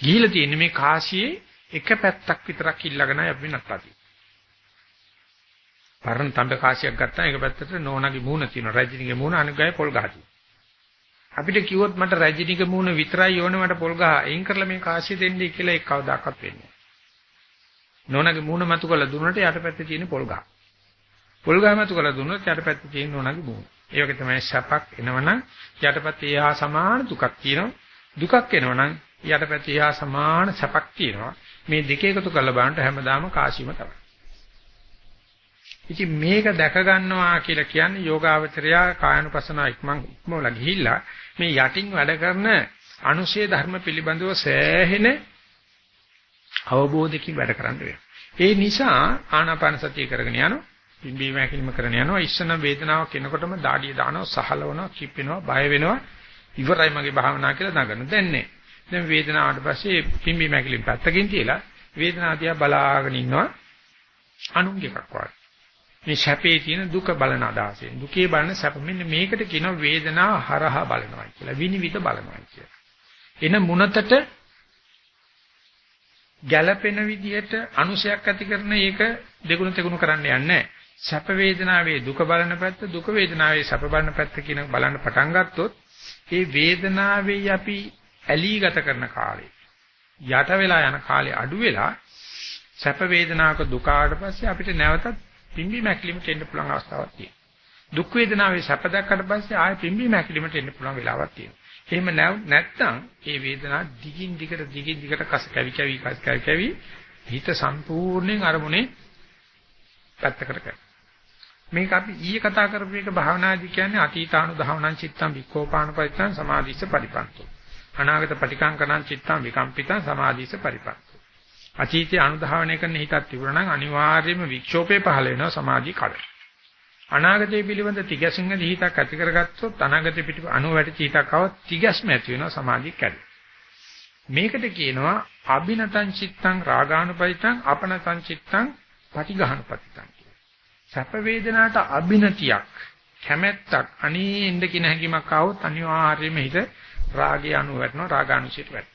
ගිහිලා තියෙන්නේ මේ කාසියේ එක පැත්තක් විතරක් ඉල්ලගෙනයි අපි නට්ටාති. පරණ තඹ කාසියක් ගත්තා එක පැත්තට නෝනාගේ මූණ තියෙනවා. රජිනිගේ මූණ අනිත් ගායේ පොල් ගහ අපිට කිව්වොත් මට රජිනිගේ මූණ විතරයි ඕනේ මට පොල් ගහ අයින් කරලා මේ කාසිය දෙන්නේ කියලා ඒක කවදාකවත් වෙන්නේ නැහැ. නෝනාගේ මූණ මතු කරලා දුන්නට යට පැත්තේ තියෙන පොල් ගහ. පොල් ගහ මතු කරලා දුන්නොත් යට පැත්තේ තියෙන නෝනාගේ මූණ. ඒ වගේ තමයි සැපක් එනවනම් යටපැත්තේ එහා සමාන දුකක් තියෙනවා. දුකක් එනවනම් යටපැත්තේ එහා සමාන සැපක් තියෙනවා. මේ දෙක එකතු කරලා බලනට හැමදාම කාශීම තමයි. ඉතින් මේක දැක ගන්නවා කියලා කියන්නේ යෝගාවචරයා කායනුපසනාව ඉක්මන් ඉක්මවලා ගිහිල්ලා මේ යටින් වැඩ කරන අනුශේ ධර්ම පිළිබඳව සෑහෙන අවබෝධකින් වැඩ කරන්න වෙනවා. ඒ නිසා ආනාපාන සතිය කරගෙන යනවා. පිම්බීම හැකිලිම කරන යනවා ඉස්සන වේදනාවක් එනකොටම දාඩිය දානවා සහලවනවා කිප්පෙනවා බය වෙනවා ඉවරයි මගේ භාවනාව කියලා නගන දැන් නේ දැන් වේදනාවට පස්සේ පිම්බීම හැකිලිම පැත්තකින් තියලා වේදනාව දිහා බලාගෙන ඉන්නවා අනුන්ගේ එකක් වගේ මේ සැපේ තියෙන දුක බලන අදහසෙන්. දුකේ බලන සැප. මෙන්න මේකට කියනවා වේදනාව හරහා බලනවා කියලා. විනිවිද බලනවා කියලා. එන මුනතට ගැළපෙන විදිහට අනුසයක් ඇති කරන එක දෙගුණ තෙගුණ කරන්න යන්නේ නැහැ. සැප වේදනාවේ දුක බලන පැත්ත දුක වේදනාවේ සැප බලන පැත්ත කියන බලන්න පටන් ගත්තොත් ඒ වේදනාවේ අපි ඇලී ගත කරන කාලේ යට වෙලා යන කාලේ අඩු වෙලා සැප වේදනාවක දුක ආවට පස්සේ අපිට නැවතත් පිම්බි මැකිලිමට එන්න පුළුවන් අවස්ථාවක් තියෙනවා. දුක් වේදනාවේ සැප දැක්කට පස්සේ ආයෙ පිම්බි මැකිලිමට එන්න පුළුවන් වෙලාවක් තියෙනවා. එහෙම නැත්නම් ඒ වේදනාව දිගින් දිගට දිගින් දිගට කස කැවි කැවි කස කැවි කැවි හිත සම්පූර්ණයෙන් අරමුණේ පැත්තකට කරනවා. මේක අපි ඊයේ කතා කරපු එක භාවනාදි කියන්නේ අතීතානුධාවනං චිත්තං වික්ඛෝපානපරිත්තං සමාධිස්ස පරිපන්තෝ. අනාගත පටිකංකණං චිත්තං විකම්පිතං සමාධිස්ස පරිපන්තෝ. අතීතයේ අනුධාවනය කරන හිතක් තිබුණා නම් අනිවාර්යයෙන්ම වික්ෂෝපේ පහළ වෙනවා සමාධි කඩ. අනාගතයේ පිළිබඳ තිගැසින්ග හිතක් ඇති කරගත්තොත් අනාගතයේ පිට අනු වැටි හිතක් આવත් තිගැස්ම ඇති වෙනවා සමාධි කැඩ. මේකට කියනවා අබිනතං චිත්තං රාගානුපරිතං අපනතං චිත්තං පටිඝානුපරිතං සැප වේදනාට අබිනතියක් කැමැත්තක් අනේ එන්න කියන හැඟීමක් ආවොත් අනිවාර්යයෙන්ම හිත රාගය අනු වැටෙනවා රාගානුසයට වැටෙනවා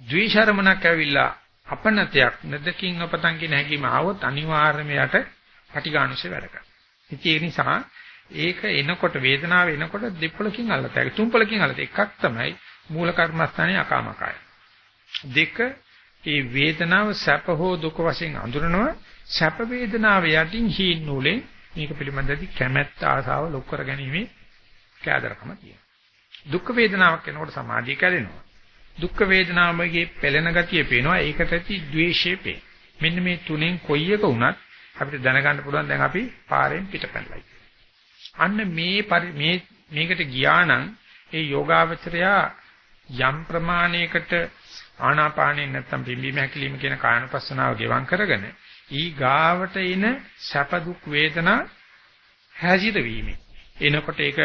ද්වේෂරමණක් ඇවිල්ලා අපනතයක් නදකින් අපතන් කියන හැඟීම ආවොත් අනිවාර්යයෙන්ම යට පටිඝානුසය වැඩ කරනවා ඉතින් ඒ නිසා ඒක එනකොට වේදනාව එනකොට දෙපොලකින් අල්ලතයි තුන්පොලකින් අල්ලත එකක් තමයි මූල කර්මස්ථානයේ අකාමකය දෙක ඒ වේදනාව සැප හෝ දුක වශයෙන් අඳුරනවා සැප වේදනාව යටින් හීන් නූලෙන් මේක පිළිබඳදී කැමැත්ත ආසාව ලොක් කර ගැනීම කෑදරකම තියෙනවා. දුක් වේදනාවක් එනකොට සමාධිය කැඩෙනවා. දුක් වේදනාවගේ පෙළෙන ගතිය පේනවා. ඒකට ඇති ද්වේෂය පේ. මෙන්න මේ තුනෙන් කොයි එක වුණත් අපිට දැනගන්න පුළුවන් දැන් අපි පාරෙන් පිටපැනලයි. අන්න මේ මේ මේකට ගියා නම් ඒ යෝගාවචරයා යම් ප්‍රමාණයකට ආනාපානෙ නැත්තම් පිම්බීම හැකිලිම කියන කායනපස්සනාව ගෙවම් කරගෙන ඊ ගාවට එන සැප දුක් වේදනා හැසිර වීමෙන් එනකොට ඒක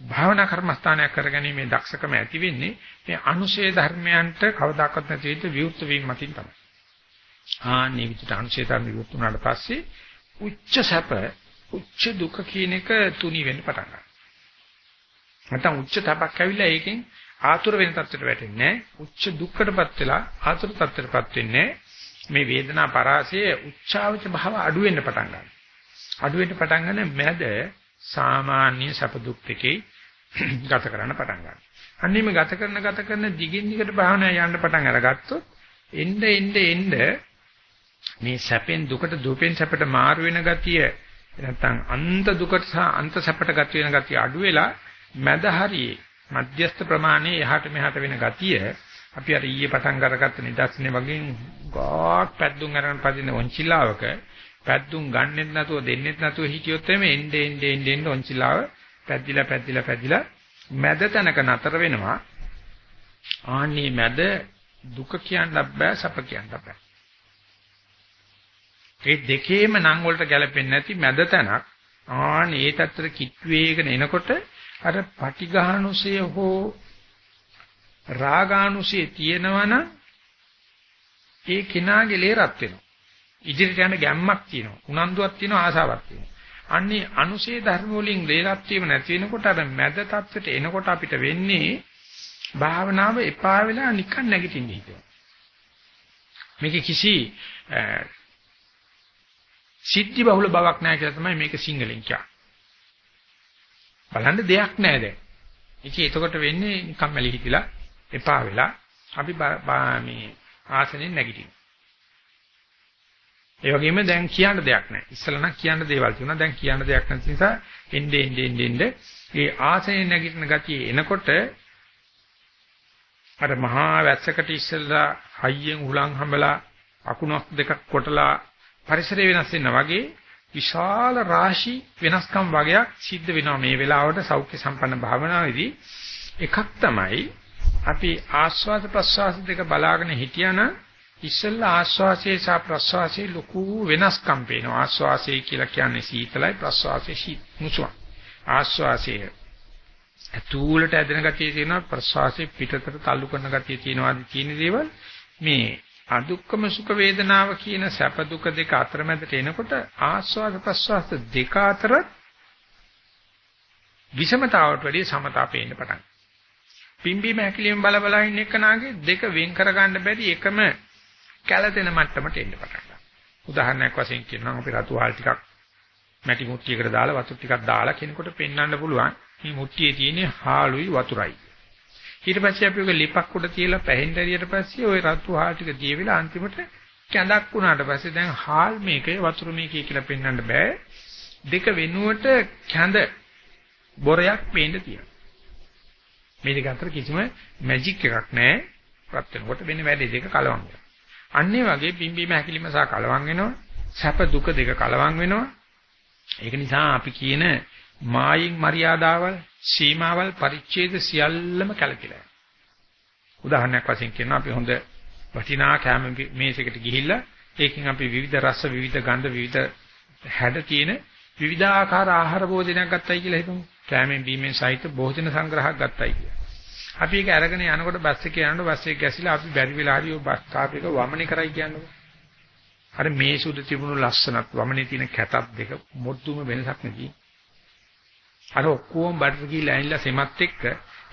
භාවනා කර්මස්ථානයක් කරගැනීමේ දක්ෂකම ඇති වෙන්නේ මේ අනුශේ ධර්මයන්ට කවදාකවත් නැති විදිහට විවුර්ත වීම මතින් තමයි. ආන්නේ විදිහට අනුශේ ධර්ම විවුර්ත වුණාට පස්සේ උච්ච සැප උච්ච දුක කියන එක තුනි වෙන්න පටන් ගන්නවා. නැත්නම් උච්ච තපක් ඇවිල්ලා ඒකෙන් ආතුර වෙන තත්ත්වයට වැටෙන්නේ නැහැ. උච්ච දුක්කටපත් වෙලා ආතුර තත්ත්වයටපත් වෙන්නේ නැහැ. මේ වේදනා පරාසයේ උච්චාවච භාව අඩු වෙන්න පටන් ගන්නවා. අඩු වෙන්න පටන් ගන්න මැද සාමාන්‍ය සැප දුක් දෙකේ ගත කරන්න පටන් ගන්නවා. අන්නේම ගත කරන ගත කරන දිගින් දිගට භාවනා යන්න පටන් අරගත්තොත් එnde එnde එnde මේ සැපෙන් දුකට දුපෙන් සැපට මාරු වෙන ගතිය නැත්තම් අන්ත දුකට සහ අන්ත සැපට ගත වෙන ගතිය අඩු වෙලා මැද හරියේ මධ්‍යස්ථ ප්‍රමාණයේ එහාට මෙහාට වෙන ගතිය අපි අර ඊයේ පටන් අරගත්ත නිදර්ශනේ වගේ ගාක් පැද්දුම් අරන් පදින වංචිලාවක පැද්දුම් ගන්නෙත් නැතුව දෙන්නෙත් නැතුව හිටියොත් එමේ එnde ende ende ende වංචිලාව පැද්දිලා පැද්දිලා පැද්දිලා මැද තැනක නතර වෙනවා. ආන්නේ මැද දුක කියන්න බෑ සැප කියන්න බෑ. ඒ දෙකේම නම් වලට ගැලපෙන්නේ නැති මැද තැනක්. ආන්නේ ඒ තත්තර කිට් වේගන එනකොට අර පටිඝානුසය හෝ රාගානුසය තියෙනවනම් ඒ කෙනාගේ ලේ රත් වෙනවා. ඉදිරියට යන ගැම්මක් තියෙනවා. උනන්දුවක් තියෙනවා ආසාවක් තියෙනවා. අන්නේ අනුසේ ධර්ම වලින් ලේලත් වීම නැති වෙනකොට අර මැද තත්ත්වයට එනකොට අපිට වෙන්නේ භාවනාව එපා වෙලා නිකන් නැගිටින්න හිතෙනවා. මේක කිසි සිද්ධි බහුල බවක් නැහැ කියලා තමයි මේක සිංහලෙන් කියන්නේ. බලන්න දෙයක් නැහැ දැන්. ඉතින් එතකොට වෙන්නේ නිකන් මැලි හිතිලා එපා වෙලා අපි මේ ආසනෙන් නැගිටිනවා. ඒ වගේම දැන් කියන්න දෙයක් නැහැ. ඉස්සලා නම් කියන්න දේවල් තිබුණා. දැන් කියන්න දෙයක් නැති නිසා එnde ende ende ende ඒ ආසනෙන් නැගිටින ගතිය එනකොට අර මහා වැස්සකට ඉස්සලා හයියෙන් උලන් හඹලා අකුණක් දෙකක් කොටලා පරිසරය වෙනස් වෙනා වගේ විශාල රාශි වෙනස්කම් වගේක් සිද්ධ වෙනවා මේ වෙලාවට සෞඛ්‍ය සම්පන්න භාවනාවේදී එකක් තමයි අපි ආස්වාද ප්‍රස්වාස දෙක බලාගෙන හිටියනම් ඉස්සෙල්ලා ආස්වාසයේ සහ ප්‍රස්වාසයේ ලොකු වෙනස්කම් පේනවා ආස්වාසය කියලා කියන්නේ සීතලයි ප්‍රස්වාසයේ මුසුවක් ආස්වාසයේ ඇතුළට ඇදෙන ගතිය තියෙනවා ප්‍රස්වාසයේ පිටතට තල්ලු කරන ගතිය තියෙනවා කියන දේවල්. මේ අදුක්කම සුඛ වේදනාව කියන සැප දුක දෙක අතරමැදට එනකොට ආස්වාද ප්‍රස්වාස දෙක අතර විෂමතාවට වැඩිය සමතා පේන්න පටන් පිම්බීම හැකිලිම බල බල ඉන්න එකනාගේ දෙක වෙන් කරගන්න බැරි එකම කැළතෙන මට්ටමට එන්න පටන් ගන්නවා. උදාහරණයක් වශයෙන් කියනවා අපි රතු හාල් ටිකක් මැටි මුට්ටියකට දාලා වතුර ටිකක් දාලා කෙනෙකුට පෙන්වන්න පුළුවන් මේ මුට්ටියේ තියෙන හාලුයි වතුරයි. ඊට පස්සේ අපි ඔක ලිපක් උඩ තියලා පැහෙන්න ඇරියට පස්සේ ওই රතු හාල් ටික දියවිලා අන්තිමට කැඳක් වුණාට පස්සේ දැන් හාල් මේකේ වතුර මේකේ කියලා පෙන්වන්න බෑ. දෙක වෙනුවට කැඳ බොරයක් පේන්න තියෙනවා. මේ දෙක අතර කිසිම මැජික් එකක් නැහැ. ප්‍රත් වෙනකොට වෙන වැඩේ දෙක කලවම් වෙනවා. අන්නේ වගේ පිම්බීම හැකිලිම සහ කලවම් වෙනවා. සැප දුක දෙක කලවම් වෙනවා. ඒක නිසා අපි කියන මායින් මරියාදාවල් සීමාවල් පරිච්ඡේද සියල්ලම කැලකිලා. උදාහරණයක් වශයෙන් කියනවා අපි හොඳ වටිනා කැම මේසයකට ගිහිල්ලා ඒකෙන් අපි විවිධ රස විවිධ ගන්ධ විවිධ හැඩ තියෙන විවිධාකාර ආහාර භෝජනයක් ගත්තයි කියලා හිතමු. කැමෙන් බීමෙන් සහිත භෝජන සංග්‍රහයක් ගත්තයි කියලා. අපි ඒක අරගෙන යනකොට බස් එකේ යනකොට බස් එක ගැසිලා අපි බැරි වෙලා හරි ඔය බස් කාප් එක වමනේ කරයි කියන්නේ. අර මේ සුදු තිබුණු ලස්සනත් වමනේ තියෙන කැතක් දෙක මොද්දුම වෙනසක් නෙකී. අර ඔක්කොම බඩට ගිහලා ඇනිලා සෙමත් එක්ක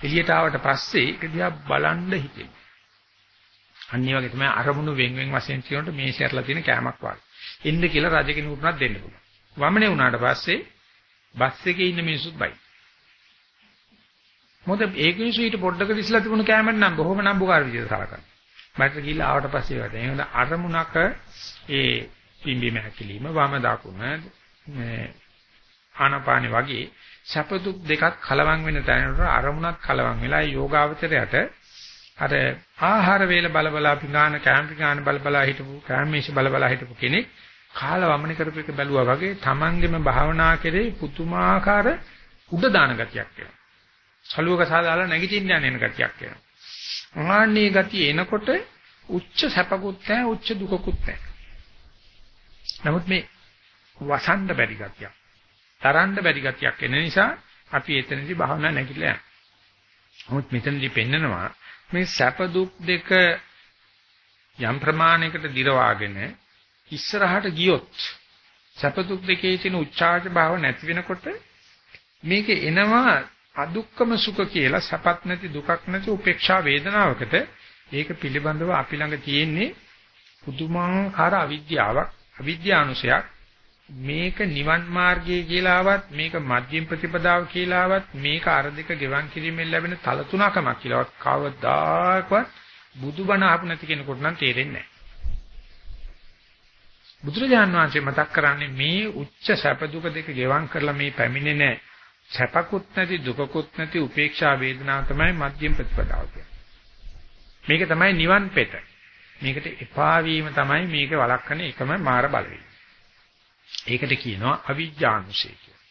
එළියට ආවට පස්සේ ඒක දිහා බලන්න හිතෙනවා. අනිත් වගේ තමයි අරමුණු වෙන් වෙන් වශයෙන් කියනකොට මේ ශර්ලා තියෙන කෑමක් වගේ. එන්න කියලා රජ කෙනෙකුටවත් දෙන්න පුළුවන්. වමනේ වුණාට පස්සේ බස් එකේ ඉන්න මිනිස්සුත් බයි. මොකද ඒක මිනිස්සු ඊට පොඩ්ඩකට ඉස්සලා තිබුණු කෑමක් නම් බොහොම නම්බුකාර විදිහට සලකනවා. බඩට ගිහලා ආවට පස්සේ වට. එහෙනම් අරමුණක ඒ පිම්බීම හැකිලිම වම දකුණ මේ ආනපානෙ වගේ සැප දුක් දෙකක් කලවම් වෙන තැනට අරමුණක් කලවම් වෙලා යෝගාවචරයට අර ආහාර වේල බල බලා පිඟාන කැම්පි ගාන බල බලා හිටපු කැම්මේෂ බල බලා හිටපු කෙනෙක් කාල වමන කරපු එක බැලුවා වගේ තමන්ගෙම භාවනා කරේ පුතුමාකාර උඩ දාන ගතියක් එනවා. සලුවක සාදාලා නැගිටින්න යන ගතියක් එනවා. ආන්නේ ගතිය එනකොට උච්ච සැපකුත් නැහැ උච්ච දුකකුත් නැහැ. නමුත් මේ වසන්න බැරි ගතියක්. තරන්න බැරි ගතියක් එන නිසා අපි එතනදී භාවනා නැගිටලා යනවා. නමුත් මෙතනදී පෙන්නනවා මේ සැප දුක් දෙක යම් ප්‍රමාණයකට දිරවාගෙන ඉස්සරහට ගියොත් සැප දුක් දෙකේ තියෙන උච්චාරජ භාව නැති වෙනකොට මේක එනවා අදුක්කම සුඛ කියලා සැපත් නැති දුකක් නැති උපේක්ෂා වේදනාවකට ඒක පිළිබඳව අපි ළඟ තියෙන්නේ පුදුමාකාර අවිද්‍යාවක් අවිද්‍යානුසයක් මේක නිවන් මාර්ගය කියලාවත් මේක මධ්‍යම ප්‍රතිපදාව කියලාවත් මේක අර දෙක ගෙවන් කිරීමෙන් ලැබෙන තල තුනකමක් කියලාවත් කවදාකවත් බුදුබණ අහපු නැති කෙනෙකුට නම් තේරෙන්නේ නැහැ. බුදුරජාන් වහන්සේ මතක් කරන්නේ මේ උච්ච සැප දුක දෙක ගෙවන් කරලා මේ පැමිණෙන සැපකුත් නැති දුකකුත් නැති උපේක්ෂා වේදනාව තමයි මධ්‍යම ප්‍රතිපදාව මේක තමයි නිවන් පෙත. මේකට එපා වීම තමයි මේක වළක්වන එකම මාර බලවේගය. ඒකට කියනවා අවිජ්ජානුසය කියලා.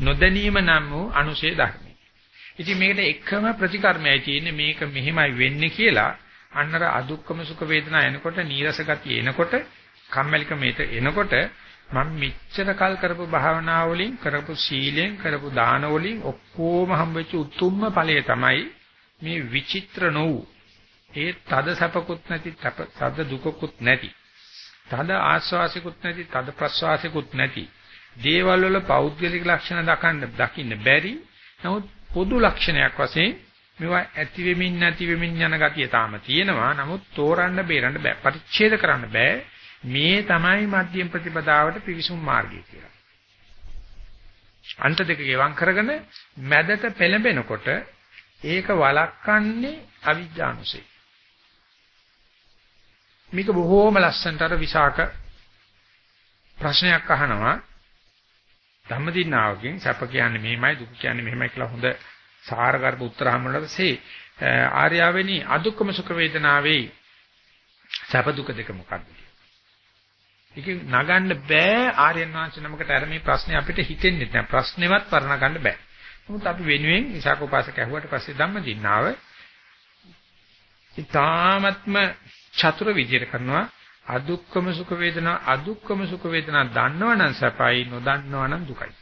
නොදැනීම නම් වූ අනුසය ධර්මයි. ඉතින් මේකට එකම ප්‍රතිකර්මයයි තියෙන්නේ මේක මෙහෙමයි වෙන්නේ කියලා අන්නර අදුක්කම සුඛ වේදනා එනකොට නීරස ගතිය එනකොට කම්මැලිකම එනකොට මම මෙච්චර කල් කරපු භාවනා වලින් කරපු සීලෙන් කරපු දාන වලින් ඔක්කොම හම්බෙච්ච උතුම්ම ඵලය තමයි මේ විචිත්‍ර නොවු ඒ තද සැපකුත් නැති තද දුකකුත් නැති තද ආස්වාසිකුත් නැති තද ප්‍රස්වාසිකුත් නැති දේවල් වල පෞද්ගලික ලක්ෂණ දකන්න දකින්න බැරි නමුත් පොදු ලක්ෂණයක් වශයෙන් මේවා ඇති වෙමින් නැති වෙමින් යන ගතිය තාම තියෙනවා. නමුත් තෝරන්න බේරන්න බෑ. පරිච්ඡේද කරන්න බෑ. මේ තමයි මධ්‍යම ප්‍රතිපදාවට පිවිසුම් මාර්ගය කියලා. අන්ත දෙක ගෙවම් කරගෙන මැදට පෙළඹෙනකොට ඒක වළක්වන්නේ අවිජ්ජානුසය. මේක බොහෝම ලස්සනට අර විසාක ප්‍රශ්නයක් අහනවා ධම්මදින්නාවකින් සැප කියන්නේ මෙහෙමයි දුක කියන්නේ මෙහෙමයි කියලා හොඳ සාරගර්භ උත්තර හම්බුනටසේ ආර්යාවෙනි අදුක්කම සුඛ වේදනාවේ සැප දුක දෙක මොකක්ද ඒක නගන්න බෑ ආර්යයන් වහන්සේ නමකට අර මේ ප්‍රශ්නේ අපිට හිතෙන්නේ නැහැ. ප්‍රශ්නේවත් වර්ණ ගන්න බෑ. නමුත් අපි වෙනුවෙන් ඉසాక උපාසක ඇහුවට පස්සේ ධම්මදින්නාව ඊ타ත්ම චතුර විදියට කරනවා. අදුක්කම සුඛ වේදනා අදුක්කම සුඛ වේදනා දන්නවනම් සැපයි නොදන්නවනම් දුකයි.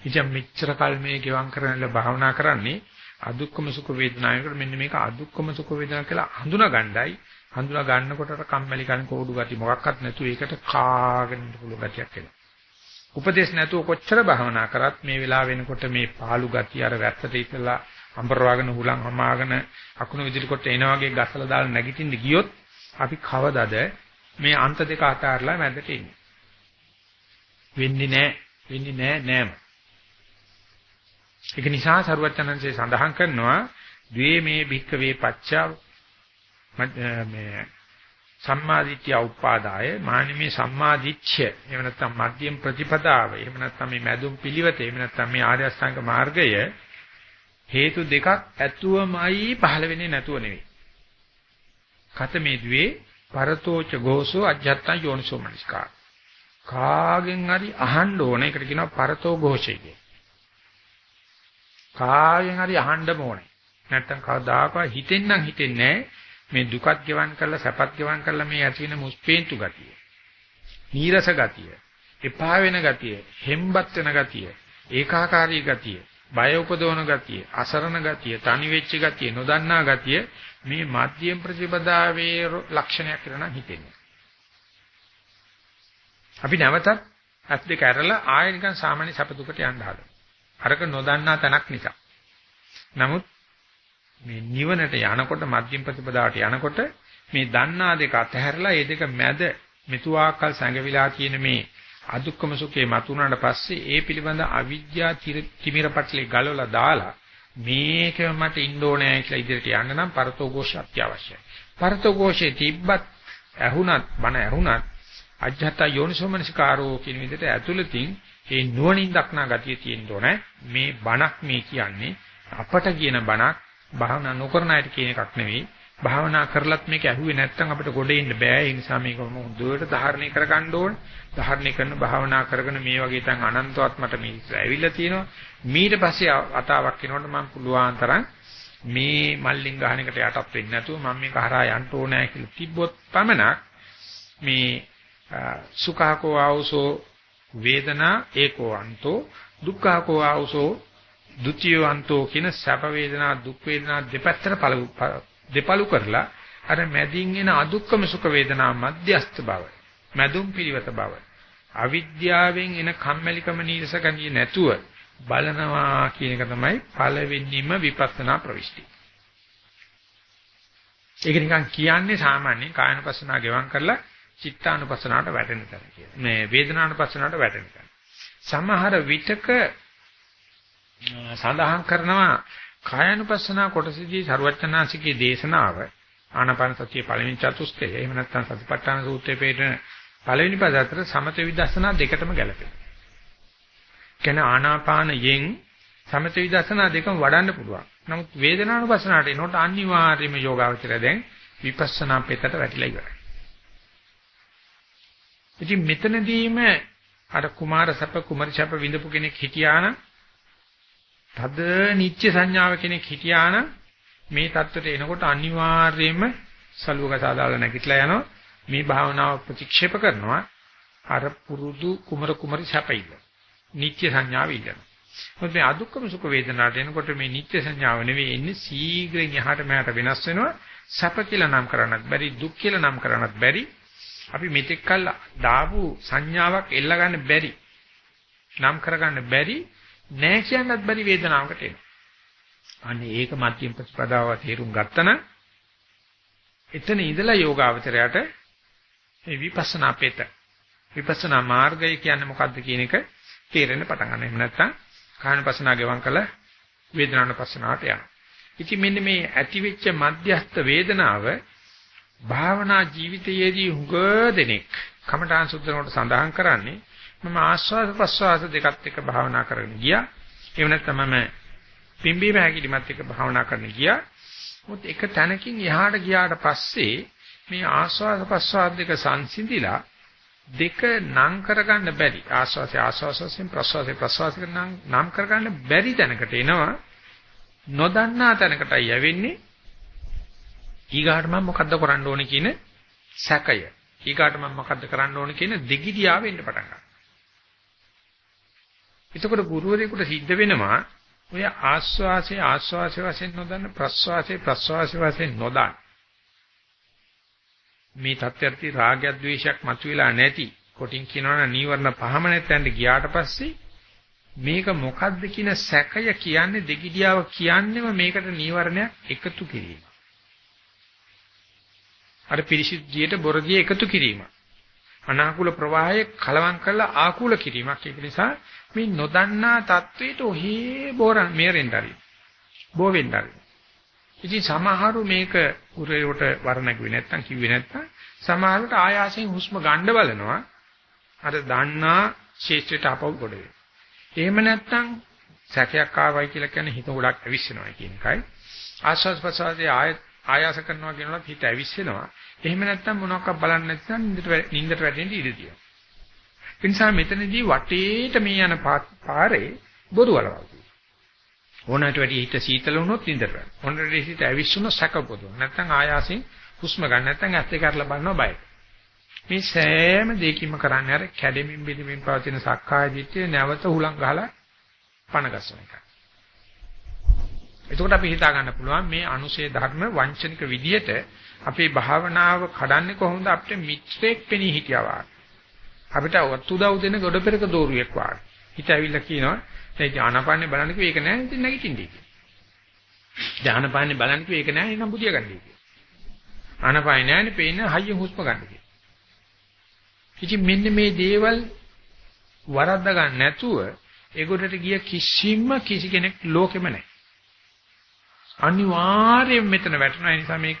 ඉතින් මෙච්චර කල් මේ ගෙවම් කරනල භාවනා කරන්නේ අදුක්කම සුඛ වේදනාවකට මෙන්න මේක අදුක්කම සුඛ වේදනා කියලා හඳුනා ගන්නයි හඳුනා ගන්නකොට කම්මැලි කන කෝඩු ගති මොකක්වත් නැතුව ඒකට කාගෙන ඉන්න පුළුවන් ගතියක් එනවා. උපදේශ නැතුව කොච්චර භාවනා කරත් මේ වෙලාව වෙනකොට මේ පාළු ගතිය අර වැත්තට ඉතලා අම්බරවාගෙන හුලං හමාගෙන අකුණු විදිහට කොට එනා වගේ ගසලා දාලා නැගිටින්න ගියොත් අපි කවදද මේ අන්ත දෙක අතාරලා මැදට එන්නේ? වෙන්නේ නැහැ වෙන්නේ නැහැ නෑම. ඒක නිසා සරුවචනන්සේ සඳහන් කරනවා ද්වේ මේ භික්කවේ පච්චා මේ සම්මාදිට්ඨිය උපාදාය මානිමේ සම්මාදිච්ඡය එහෙම නැත්නම් මධ්‍යම ප්‍රතිපදාව එහෙම නැත්නම් මේ මැදුම් පිළිවෙත එහෙම නැත්නම් මේ ආර්ය අෂ්ටාංග මාර්ගය හේතු දෙකක් ඇතුවමයි පහළ වෙන්නේ නැතුව නෙවෙයි. කතමේ දුවේ පරතෝච ගෝසෝ අජ්ජත්ත යෝනිසෝ මනස්කාර. කාගෙන් හරි අහන්න ඕන. ඒකට කියනවා පරතෝ ഘോഷය කියලා. කාගෙන් හරි අහන්න ඕනේ. නැත්තම් කවදාකවත් හිතෙන්නම් හිතෙන්නේ මේ දුකත් ගෙවන් කරලා සැපත් ගෙවන් කරලා මේ ඇති වෙන මුස්පේන්තු ගතිය. නීරස ගතිය. එපා වෙන ගතිය. හෙම්බත් වෙන ගතිය. ඒකාකාරී ගතිය. බය උපදවන ගතිය, අසරණ ගතිය, තනි වෙච්ච ගතිය, නොදන්නා ගතිය මේ මධ්‍යම ප්‍රතිපදාවේ ලක්ෂණයක් කියලා නම් හිතෙන්නේ. අපි නැවතත් ඇස් දෙක ඇරලා ආයෙ නිකන් සාමාන්‍ය සැප දුකට යන්න හදනවා. අරක නොදන්නා තැනක් නිසා. නමුත් මේ නිවනට යනකොට මධ්‍යම ප්‍රතිපදාවට යනකොට මේ දන්නා දෙක අතහැරලා ඒ දෙක මැද මෙතුආකල් සංගවිලා තියෙන මේ අදුක්කම සුඛේ මතුණාට පස්සේ ඒ පිළිබඳ අවිද්‍යා තිමිරපටලේ ගලවලා දාලා මේක මට ඉන්න ඕනේ කියලා ඉදිරියට යන්න නම් පරතෝഘോഷ අත්‍යවශ්‍යයි. පරතෝഘോഷේ තිබ්බත් ඇහුණත් බණ ඇහුණත් අජහත යෝනිසෝමනසිකාරෝ කියන විදිහට ඇතුළතින් ඒ නුවණින් දක්නා ගතිය තියෙන්න ඕනේ. මේ බණක් මේ කියන්නේ අපට කියන බණක් භාවනා නොකරන අයට කියන එකක් නෙවෙයි. භාවනා කරලත් මේක ඇහුවේ නැත්නම් අපිට ගොඩ එන්න බෑ. ඒ නිසා මේක හොඳට ධාරණය කරගන්න ඕනේ. ධාරණය කරන භාවනා කරගෙන මේ වගේ තන් අනන්තවත් මට මේ ඇවිල්ලා තියෙනවා. ඊට පස්සේ අතාවක් එනකොට මම පුළුවන් තරම් මේ මල්ලින් ගහන එකට යටත් වෙන්නේ නැතුව මම මේක හරහා යන්න ඕනෑ කියලා තිබ්බොත් පමණක් මේ සුඛාකෝ ආවසෝ වේදනා ඒකෝ අන්තෝ දුක්ඛාකෝ ආවසෝ ဒ ුතියවන්තෝ කියන සැප වේදනා දුක් වේදනා දෙපැත්තට දෙපළු කරලා අර මැදින් එන අදුක්කම සුඛ වේදනා මධ්‍යස්ත බව මැදුම් පිළිවෙත බව අවිද්‍යාවෙන් එන කම්මැලිකම නීරස ගතිය නැතුව බලනවා කියන එක තමයි පළවෙනිම විපස්සනා ප්‍රවිෂ්ටි. ඒක නිකන් කියන්නේ සාමාන්‍ය කායනුපස්සනා ගෙවම් කරලා චිත්තානුපස්සනාවට වැටෙන තැන කියලා. මේ වේදනානුපස්සනාවට වැටෙන තැන. සමහර විටක සඳහන් කරනවා කායනුපස්සනා කොටසදී ਸਰවඥාන්සිකේ දේශනාව ආනාපාන සතිය පළවෙනි චතුස්කය එහෙම නැත්නම් සතිපට්ඨාන සූත්‍රයේ පෙන්නන පළවෙනි පද අතර සමත විදර්ශනා දෙකටම ගැලපෙනවා. කියන ආනාපානයෙන් සමත විදර්ශනා දෙකම වඩන්න පුළුවන්. නමුත් වේදනානුපස්සනාට එනකොට අනිවාර්යයෙන්ම යෝගාවචරය දැන් විපස්සනා පෙතට වැටිලා ඉවරයි. ඉතින් මෙතනදීම අර කුමාර සප කුමරි සප විඳපු කෙනෙක් හිටියානම් තද නිත්‍ය සංඥාව කෙනෙක් හිටියානම් මේ தත්ත්වයට එනකොට අනිවාර්යයෙන්ම සලුවක සාදාලා නැගිටලා යනවා මේ භාවනාව ප්‍රතික්ෂේප කරනවා අර පුරුදු කුමර කුමරි සැපයිල. නිත්‍ය සංඥාව ඉල්ලන. මොකද මේ අදුක්කම සුඛ වේදනාවට එනකොට මේ නිත්‍ය සංඥාව නෙවෙයි එන්නේ සීඝ්‍රයෙන් එහාට මෙහාට වෙනස් වෙනවා. සැප කියලා නම් කරන්නත් බැරි දුක් කියලා නම් කරන්නත් බැරි. අපි මෙතෙක් කල් දාපු සංඥාවක් එල්ල ගන්න බැරි. නම් කරගන්න බැරි නෑ කියන්නත් බැරි වේදනාවකට එනවා. අනේ ඒක මධ්‍යම ප්‍රතිපදාව තේරුම් ගත්තනම් එතන ඉඳලා යෝගාවචරයට මේ විපස්සනා පෙත විපස්සනා මාර්ගය කියන්නේ මොකක්ද කියන එක තේරෙන්න පටන් ගන්නවා. එහෙම නැත්නම් කායනපස්සනා ගෙවම් කළ වේදනානුපස්සනාවට යනවා. ඉතින් මෙන්න මේ ඇතිවෙච්ච මධ්‍යස්ත වේදනාව භාවනා ජීවිතයේදී හුඟ දෙනෙක් කමඨාන් සුද්ධනකට සඳහන් කරන්නේ මම ආස්වාද ප්‍රස්වාස දෙකත් එක්ක භාවනා කරගෙන ගියා. එහෙම නැත්නම් මම පිම්බීම හැකිලිමත් එක්ක භාවනා කරන්න ගියා. මොකද එක තැනකින් එහාට ගියාට පස්සේ මේ ආස්වාද ප්‍රස්වාස දෙක සංසිඳිලා දෙක නම් කරගන්න බැරි ආස්වාසේ ආස්වාසයෙන් ප්‍රස්වාසේ ප්‍රස්වාසයෙන් නම් කරගන්න බැරි තැනකට එනවා නොදන්නා තැනකටයි යවෙන්නේ ඊගාට මම මොකද්ද කරන්න ඕනේ කියන සැකය ඊගාට මම මොකද්ද කරන්න ඕනේ කියන දෙගිඩියාව එන්න පටන් ගන්නවා එතකොට ගුරුවරයෙකුට සිද්ධ වෙනවා ඔය ආස්වාසේ ආස්වාසේ වශයෙන් නොදන්න ප්‍රස්වාසේ ප්‍රස්වාසේ වශයෙන් නොදන්න මේ තත්ත්වයන්ති රාගයක් ද්වේෂයක් මතුවලා නැති කොටින් කියනවනම් නීවරණ පහම නැත්නම් ගියාට පස්සේ මේක මොකද්ද කියන සැකය කියන්නේ දෙගිඩියාව කියන්නේම මේකට නීවරණයක් එකතු කිරීම. අර පිරිසිදුදියට බොරදිය එකතු කිරීම. අනාකූල ප්‍රවාහය කලවම් කරලා ආකූල කිරීමක්. ඒක නිසා මේ නොදන්නා தത്വෙට ඔහේ බෝරන් මේරෙන් හරි බෝ වෙන්න හරි ඉතින් සමහරු මේක උරේට වර්ණගුවේ නැත්තම් කිව්වේ නැත්තම් සමහරට ආයාසයෙන් හුස්ම ගන්න බලනවා. අර දන්නා ශේෂ්ත්‍රයට අපව ගොඩ වෙනවා. එහෙම නැත්තම් සැකයක් ආවයි කියලා කියන්නේ හිත ගොඩක් අවිස්සනවා කියන එකයි. ආස්වාස් ප්‍රසාදයේ ආයත් ආයාස කරනවා කියනකොට හිත ඇවිස්සෙනවා. එහෙම නැත්තම් මොනවාක් බලන්නේ නැත්නම් නින්දට නින්දට වැටෙන්න ඉඩ තියෙනවා. ඒ නිසා මෙතනදී වටේට මේ යන පාරේ බොරු වලවල්. ඕනකට වැඩි හිත සීතල වුණොත් නින්දට වැටෙනවා. ඕනකට වැඩි හිත ඇවිස්සුනොත් සැක පොදුන. නැත්තම් ආයාසයෙන් හුස්ම ගන්න නැත්තම් ඇස් දෙක අරලා බලනවා බයයි. මේ සෑම දෙයකින්ම කරන්නේ අර කැඩෙමින් බෙදෙමින් පවතින සක්කාය දිට්ඨිය නැවත හුලං ගහලා පණ ගස්සන එක. එතකොට අපි හිතා ගන්න පුළුවන් මේ අනුශේ ධර්ම වංචනික විදියට අපේ භාවනාව කඩන්නේ කොහොමද අපිට මිත්‍රෙක් පෙනී හිටියා අපිට වත්තුදව් දෙන ගොඩ පෙරක දෝරුවෙක් වාගේ. හිත ඇවිල්ලා කියනවා දැන් ඥානපාන්නේ බලන්න කිව්ව ඒක නෑ ඉතින් නැගිටින්නේ කියලා. ඥානපාන්නේ බලන්න කිව්ව ඒක නෑ එනම් බුදිය ගන්නයි කියලා. ආනපාන්නේ නෑනේ පේන්නේ හයියෙන් හුස්ම ගන්න කියලා. ඉතින් මෙන්න මේ දේවල් වරද්දා ගන්න නැතුව ඒගොඩට ගිය කිසිම කිසි කෙනෙක් ලෝකෙම නැහැ. අනිවාර්යයෙන් මෙතන වැටෙනවා ඒ නිසා මේක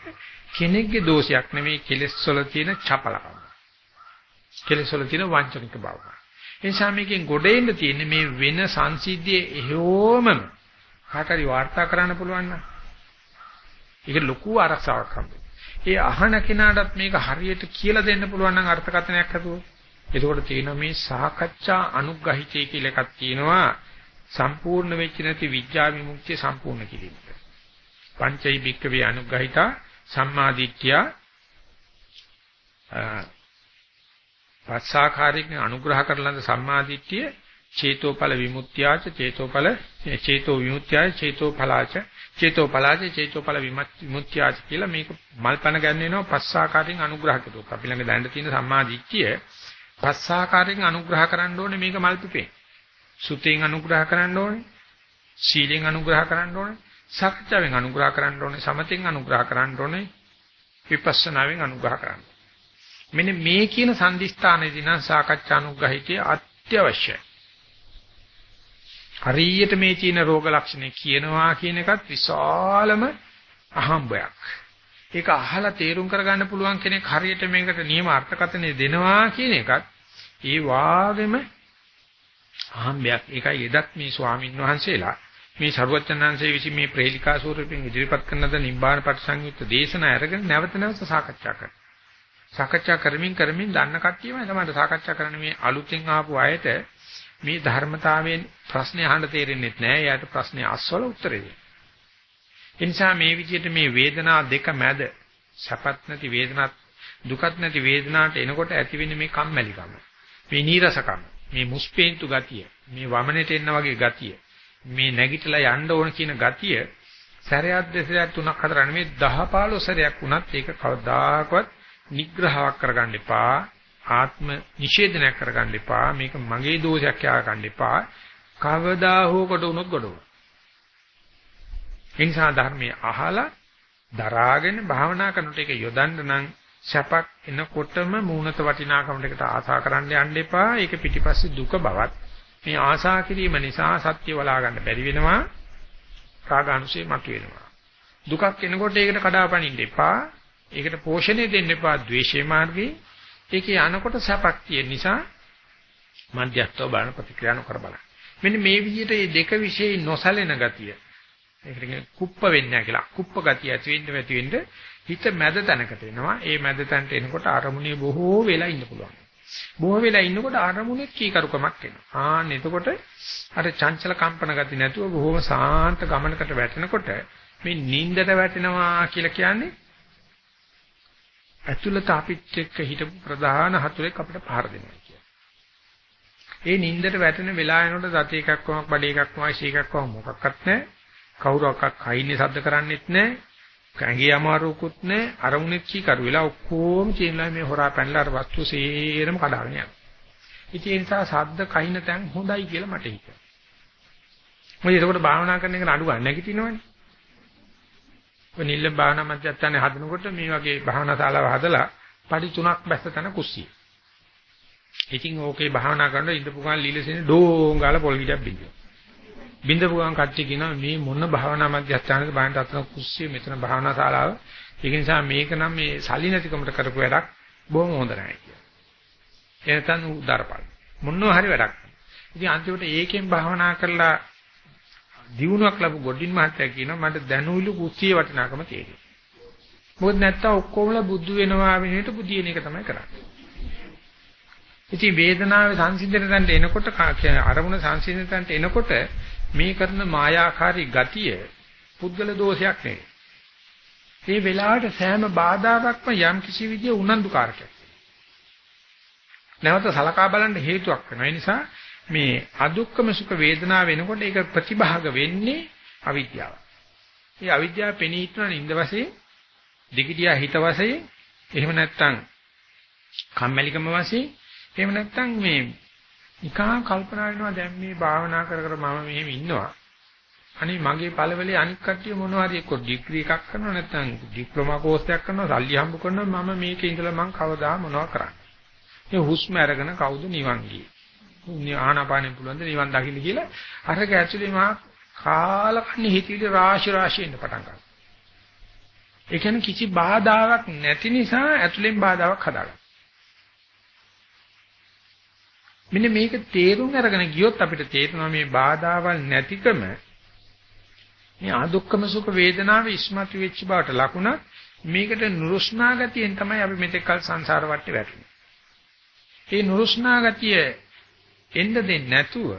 කෙනෙක්ගේ දෝෂයක් නෙමෙයි කෙලෙස් වල තියෙන චපලකම. කෙලෙස් වල තියෙන වංචනික බව. ඒ නිසා මේකෙන් ගොඩේන්න තියෙන්නේ මේ වෙන සංසිද්ධියේ එහෙෝම කාටරි වාර්තා කරන්න පුළුවන් නම් ඒක ලොකු ආරක්ෂාවක් හම්බෙනවා. ඒ අහන කෙනාටත් මේක හරියට කියලා දෙන්න පුළුවන් නම් අර්ථකථනයක් හදුවොත්. එතකොට තියෙනවා මේ සාකච්ඡා අනුග්‍රහිතය කියලා එකක් තියෙනවා. සම්පූර්ණ වෙච්ච නැති විඥා විමුක්තිය සම්පූර්ණ කිරීමට. පංචෛ භික්කවේ අනුග්‍රහිතා සම්මාදිට්ඨිය පස්සාකාරික අනුග්‍රහ කරලඳ සම්මාදිට්ඨිය චේතෝඵල විමුක්තියච චේතෝඵල චේතෝ විමුක්තියච චේතෝඵලාච චේතෝඵලාච චේතෝඵල විමුක්තියච කියලා මේක මල්පන ගන්නේනවා පස්සාකාරයෙන් අනුග්‍රහ කළොත් අපි ළඟ දැනට තියෙන සම්මාදිට්ඨිය පස්සාකාරයෙන් අනුග්‍රහ කරන්න ඕනේ මේක මල්පිපේ සුතෙන් අනුග්‍රහ කරන්න ඕනේ සීලෙන් අනුග්‍රහ කරන්න ඕනේ සක්‍ච්ඡාවෙන් අනුග්‍රහ කරන්න ඕනේ සමතෙන් අනුග්‍රහ කරන්න ඕනේ විපස්සනාවෙන් අනුග්‍රහ කරන්න මෙන්න මේ කියන සම්දිස්ථානයේදී නම් සාකච්ඡා අනුග්‍රහිතය අත්‍යවශ්‍යයි හරියට මේ චීන රෝග ලක්ෂණ කියනවා කියන එකත් විශාලම අහම්බයක්. ඒක අහලා තේරුම් කරගන්න පුළුවන් කෙනෙක් හරියට මේකට නියම අර්ථකථනය දෙනවා කියන එකත් ඒ වාගෙම අහම්බයක්. ඒකයි එදත් මේ ස්වාමින් වහන්සේලා මේ ਸਰවඥාන්සේ විසින් මේ ප්‍රේලිකා ස්වරූපයෙන් ඉදිරිපත් කරන ද නිබ්බාන පටිසංයුක්ත දේශනා අරගෙන නැවත නැවත සාකච්ඡා කරනවා. සාකච්ඡා කරමින් කරමින් දන්න කට්ටියම තමයි සාකච්ඡා කරන මේ අලුතෙන් ආපු අයට මේ ධර්මතාවයෙන් ප්‍රශ්නේ අහන්න තේරෙන්නේ නැහැ. එයාට ප්‍රශ්නේ අස්වල උත්තරේ දෙන්න. ඒ නිසා මේ විදිහට මේ වේදනා දෙක මැද සැපත් නැති වේදනත් දුකත් නැති වේදනාවට එනකොට ඇති වෙන්නේ මේ කම්මැලිකම. මේ නීරසකම. මේ මුස්පේන්තු ගතිය. මේ වමනෙට එන්න වගේ ගතිය. මේ නැගිටලා යන්න ඕන කියන ගතිය සැරයක් දෙසරයක් තුනක් හතර නෙමෙයි 10 15 සැරයක් වුණත් ඒක කවදාකවත් නිග්‍රහයක් කරගන්න එපා. ආත්ම නිෂේධනයක් කරගන්න එපා. මේක මගේ දෝෂයක් කියලා ගන්න එපා. කවදා හෝ කොට උනොත් ගොඩ ඒ නිසා ධර්මයේ අහලා දරාගෙන භාවනා කරනකොට ඒක යොදන්න නම් සැපක් එනකොටම මූණත වටිනාකමකට ආසා කරන්න යන්න එපා. ඒක පිටිපස්සේ දුක බවත් මේ ආසා කිරීම නිසා සත්‍ය වලා ගන්න බැරි වෙනවා. රාගානුසය මතුවෙනවා. දුකක් එනකොට ඒකට කඩාපනින්න එපා. ඒකට පෝෂණය දෙන්න එපා ද්වේෂේ මාර්ගේ. ඒකේ යනකොට සැපක් තියෙන නිසා මධ්‍යස්ථව බලන ප්‍රතික්‍රියා නොකර බලන්න. මෙන්න මේ විදිහට මේ දෙක વિશે නොසැලෙන ගතිය ඒකට කියන්නේ කුප්ප වෙන්නේ නැහැ කියලා. කුප්ප ගතිය ඇති වෙන්න ඇති වෙන්න හිත මැද තැනකට එනවා. ඒ මැද තැනට එනකොට අරමුණේ බොහෝ වෙලා ඉන්න පුළුවන්. බොහෝ වෙලා ඉන්නකොට අරමුණේ කීකරුකමක් එනවා. ආන්න එතකොට අර චංචල කම්පන ගති නැතුව බොහොම සාන්ත ගමනකට වැටෙනකොට මේ නින්දට වැටෙනවා කියලා කියන්නේ ඇතුළත අපිත් එක්ක හිටපු ප්‍රධාන හතුරෙක් අපිට පහර දෙනවා කියන්නේ. ඒ නින්දට වැටෙන වෙලාව යනකොට දත එකක් වමක් බඩ එකක් වමයි ශීකක් වම මොකක්වත් නැහැ. කවුරක්වත් කයින්නේ සද්ද කරන්නෙත් නැහැ. කැංගේ අමාරුකුත් නැහැ. අරමුණෙත් කීකරු වෙලා ඔක්කොම චේන්ලා මේ හොරා පැනලා අර වස්තු සේරම කඩාගෙන යනවා. ඉතින් ඒ නිසා සද්ද කහින තැන් හොඳයි කියලා මට හිතෙනවා. මොකද ඒකට භාවනා කරන එක නඩු ගන්න නැගිටිනවනේ. ඔය නිල්ල භාවනා මධ්‍යස්ථානේ හදනකොට මේ වගේ භාවනා ශාලාව හදලා පඩි තුනක් බැස්ස තැන කුස්සිය. ඉතින් ඕකේ භාවනා කරනකොට ඉඳපු ගමන් ලීලසෙන ඩෝංගාල පොල් ගෙඩියක් බින්දුවා. බින්දපු ගමන් කට්ටිය කියනවා මේ මොන භාවනා මධ්‍යස්ථානද බලන්න අතන කුස්සිය මෙතන භාවනා ශාලාව. ඒක නිසා මේක නම් මේ සල්ලි නැතිකමට කරපු වැඩක් බොහොම හොඳ නැහැ කියලා. එනතන් උදාරපල්. මොනවා හරි වැඩක්. ඉතින් අන්තිමට ඒකෙන් භාවනා කරලා දිනුවක් ලැබු ගොඩින් මහත්තයා කියනවා මට දැනුවිලු කුස්සිය වටිනාකම තේරෙනවා. මොකද නැත්තම් ඔක්කොමලා බුද්ධ වෙනවා වෙනේට බුදියන එක තමයි කරන්නේ. ඉතින් වේදනාවේ සංසිඳන තැනට එනකොට අරමුණ සංසිඳන තැනට එනකොට මේ කරන මායාකාරී ගතිය පුද්ගල දෝෂයක් නෙවෙයි. මේ වෙලාවට සෑම බාධාවක්ම යම් කිසි විදිය උනන්දුකාරකයක්. නැවත සලකා බලන්න හේතුවක් වෙනවා. ඒ නිසා මේ අදුක්කම සුඛ වේදනාව වෙනකොට ඒක ප්‍රතිභාග වෙන්නේ අවිද්‍යාව. මේ අවිද්‍යාව පෙනී හිටන නින්ද වශයෙන්, දිගිඩියා හිත වශයෙන්, එහෙම නැත්නම් කම්මැලිකම වශයෙන්, එහෙම නැත්නම් මේ නිකන් කල්පනා වෙනවා දැන් මේ භාවනා කර කර මම මෙහෙම ඉන්නවා. අනේ මගේ පළවලේ අනික් කට්ටිය මොනවා හරි එක්ක ඩිග්‍රී එකක් කරනවා නැත්නම් ඩිප්ලෝමා කෝස් එකක් කරනවා සල්ලි හම්බ කරනවා මම මේකේ ඉඳලා මං කවදා මොනවා කරන්නේ. මේ හුස්ම අරගෙන කවුද නිවන් ගියේ. ආනාපානෙ පුළුවන් ද නිවන් දකින්න කියලා අරක ඇතුලේ මා කාලකන්ණි හිතවිලි රාශි රාශි එන්න පටන් ගන්නවා. ඒ කියන්නේ කිසි බාධාවක් නැති නිසා ඇතුලෙන් බාධාවක් හදාගන්නවා. මෙන්න මේක තේරුම් අරගෙන ගියොත් අපිට තේරෙනවා මේ බාධාවල් නැතිකම මේ ආදුක්කම සුඛ වේදනාවේ ඉස්මතු වෙච්ච බවට ලකුණ මේකට නුරුස්නා ගතියෙන් තමයි අපි මෙතෙක් කල සංසාර වටේ වැටුනේ. ඒ නුරුස්නා ගතිය එන්න දෙන්නේ නැතුව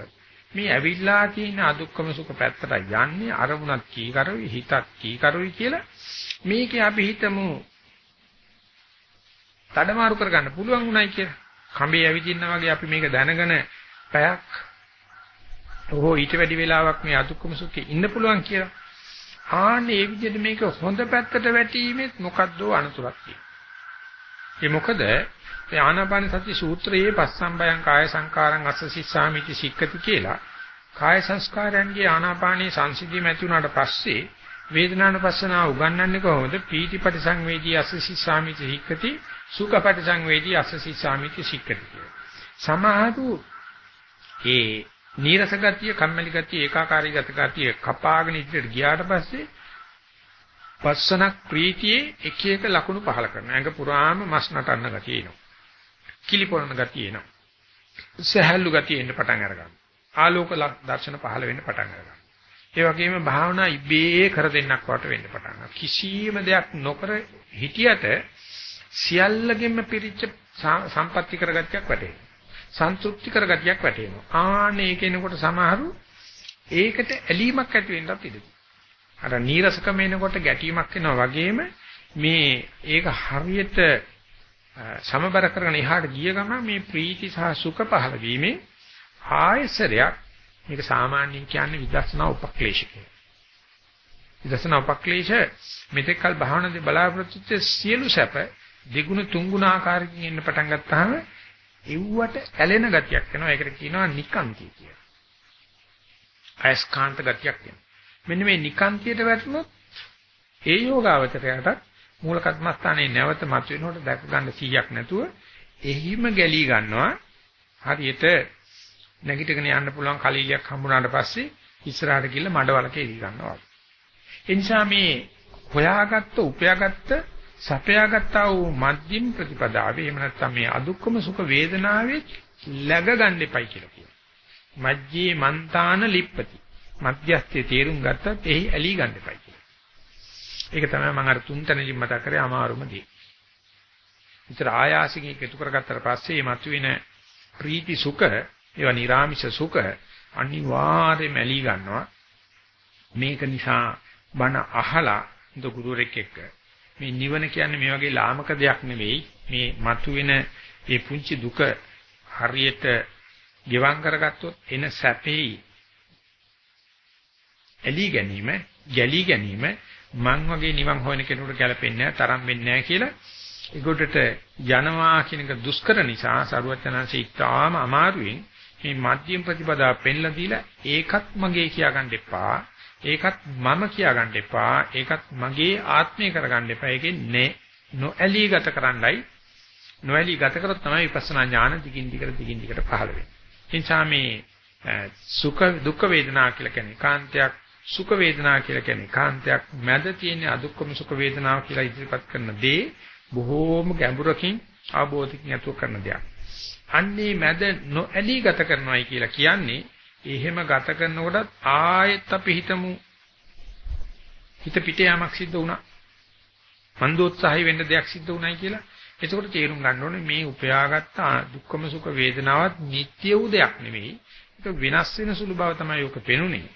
මේ ඇවිල්ලා තියෙන අදුක්කම සුඛ පැත්තට යන්නේ අරමුණක් කී කරුයි හිතක් කී කරුයි කියලා මේකේ අපි හිතමු තඩමාරු කරගන්න පුළුවන් උනායි කියලා. කඹේ ඇවිදින්නා වගේ අපි මේක දැනගෙන පැයක් ඕ ඊට වැඩි වෙලාවක් මේ අදුක්කම සුඛේ ඉන්න පුළුවන් කියලා. ආන්නේ ඒ විදිහට මේක හොඳ පැත්තට වැටීමෙත් මොකද්ද අනතුරක් ඒ මොකද මේ ආනාපාන සති සූත්‍රයේ පස්සම්බයං කාය සංකාරං අස්සසිස්සාමිති සික්කති කියලා කාය සංස්කාරයන්ගේ ආනාපානී සංසිද්ධිය ඇති වුණාට පස්සේ වේදනානුපස්සනාව උගන්වන්නේ කොහොමද? පීතිපටි සංවේදී අස්සසිස්සාමිති සික්කති සුඛපටි සංවේදී අස්සසි සාමිති සික්කති කියලා. සමහරු ඒ නීරස ගතිය, කම්මැලි ගතිය, ඒකාකාරී ගතිය කපාගෙන ඉදිරියට ගියාට පස්සේ පස්සනක් ප්‍රීතියේ එක එක ලකුණු පහල කරනවා. ඇඟ පුරාම මස් නටන්න ගතිය එනවා. කිලිපොරන ගතිය එනවා. සහැල්ලු ගතිය එන්න පටන් අරගන්නවා. ආලෝක දර්ශන පහල වෙන්න පටන් අරගන්නවා. ඒ වගේම භාවනා ඉබේ කර දෙන්නක් වට වෙන්න පටන් ගන්නවා. කිසියම් දෙයක් නොකර හිටියට සියල්ලගෙම පිරිච්ච සම්පත්‍ති කරගතියක් වැටෙනවා. සන්තුෂ්ටි කරගතියක් වැටෙනවා. ආනේ ඒකේනකොට සමහරු ඒකට ඇලීමක් ඇති වෙන්නත් ඉඩ අර නීරසකම එනකොට ගැටීමක් එනවා වගේම මේ ඒක හරියට සමබර කරගෙන එහාට ගිය ගමන් මේ ප්‍රීති සහ සුඛ පහළ වීමේ ආයසරයක් මේක සාමාන්‍යයෙන් කියන්නේ විදර්ශනා උපක්ලේශකය. විදර්ශනා උපක්ලේශ මෙතෙක් කල භාවනාවේ බලාපොරොත්තු සියලු සැප දෙගුණ තුන්ගුණ ආකාරකින් එන්න පටන් ගත්තාම එව්වට ඇලෙන ගතියක් එනවා. ඒකට කියනවා නිකාන්ති කියලා. අයස්කාන්ත ගතියක් එනවා. මෙන්න මේ නිකාන්තියට වැටුනොත් ඒ යෝගාවචරයට මූල කර්මස්ථානයේ නැවත මතුවෙනකොට දැක ගන්න 100ක් නැතුව එහිම ගැලී ගන්නවා. හරියට නැගිටගෙන යන්න පුළුවන් කලීලියක් හම්බුනාට පස්සේ ඉස්සරහට ගිහිල්ලා මඩවලක එලි ගන්නවා. ඒ නිසා මේ හොයාගත්ත උපයාගත්ත සපයාගත්තා වූ මධ්‍යම ප්‍රතිපදාවේ එහෙම නැත්නම් මේ අදුක්කම සුඛ වේදනාවේ läග ගන්න එපයි කියලා කියනවා. මජ්ජේ මන්තාන ලිප්පති. මධ්‍යස්ථයේ තේරුම් ගත්තත් එහි ඇලී ගන්න එපයි කියලා. ඒක තමයි මම අර තුන් තැනකින් මතක් කරේ අමාරුම දේ. විතර ආයාසිකින් එකතු කරගත්තට පස්සේ මේ මතුවෙන ප්‍රීති සුඛ ඒවා නිර්ාමිෂ සුඛ අනිවාර්යයෙන්ම ඇලී ගන්නවා. මේක නිසා බණ අහලා ද ගුරුවරෙක් එක්ක මේ නිවන කියන්නේ මේ වගේ ලාමක දෙයක් නෙවෙයි. මේ මතුවෙන මේ පුංචි දුක හරියට ගෙවම් කරගත්තොත් එන සැපේ එලී ගැනීම ගැලී ගැනීම මං වගේ නිවන් හොයන කෙනෙකුට ගැලපෙන්නේ නැහැ තරම් වෙන්නේ නැහැ කියලා. ඒකට යනවා කියන එක දුෂ්කර නිසා සරුවචනanse ඉතාම අමාරුවෙන් මේ මධ්‍යම ප්‍රතිපදාව පෙන්ලා දීලා ඒකත් මගේ කියා ගන්න එපා. ඒකත් මම කියා ගන්න එපා. ඒකත් මගේ ආත්මය කරගන්න එපා. ඒකේ නේ නොඇලී ගත කරන්නයි. නොඇලී ගත කරොත් තමයි විපස්සනා ඥාන දිගින් දිගට දිගින් දිගට පහළ වෙන්නේ. එනිසා මේ සුඛ දුක්ඛ වේදනා කියලා කියන්නේ කාන්තයක් සුඛ වේදනා කියලා කියන්නේ කාන්තයක්. මැද තියෙන අදුක්කම සුඛ වේදනාව කියලා ඉදිරිපත් කරන දේ බොහෝම ගැඹුරකින් අවබෝධකින් අතුව කරන දෙයක්. අන්නේ මැද නොඇලී ගත කරනවායි කියලා කියන්නේ එහෙම ගත කරනකොට ආයෙත් අපි හිතමු හිත පිට යාමක් සිද්ධ වුණා. මන්දෝත්සාහය වෙන්න දෙයක් සිද්ධ වුණයි කියලා. එතකොට තේරුම් ගන්න ඕනේ මේ උපයාගත්ත දුක්ඛම සුඛ වේදනාවත් නිට්ටිය වූ දෙයක් නෙවෙයි. ඒක වෙනස් වෙන සුළු බව තමයි ඔක පෙනුනේ.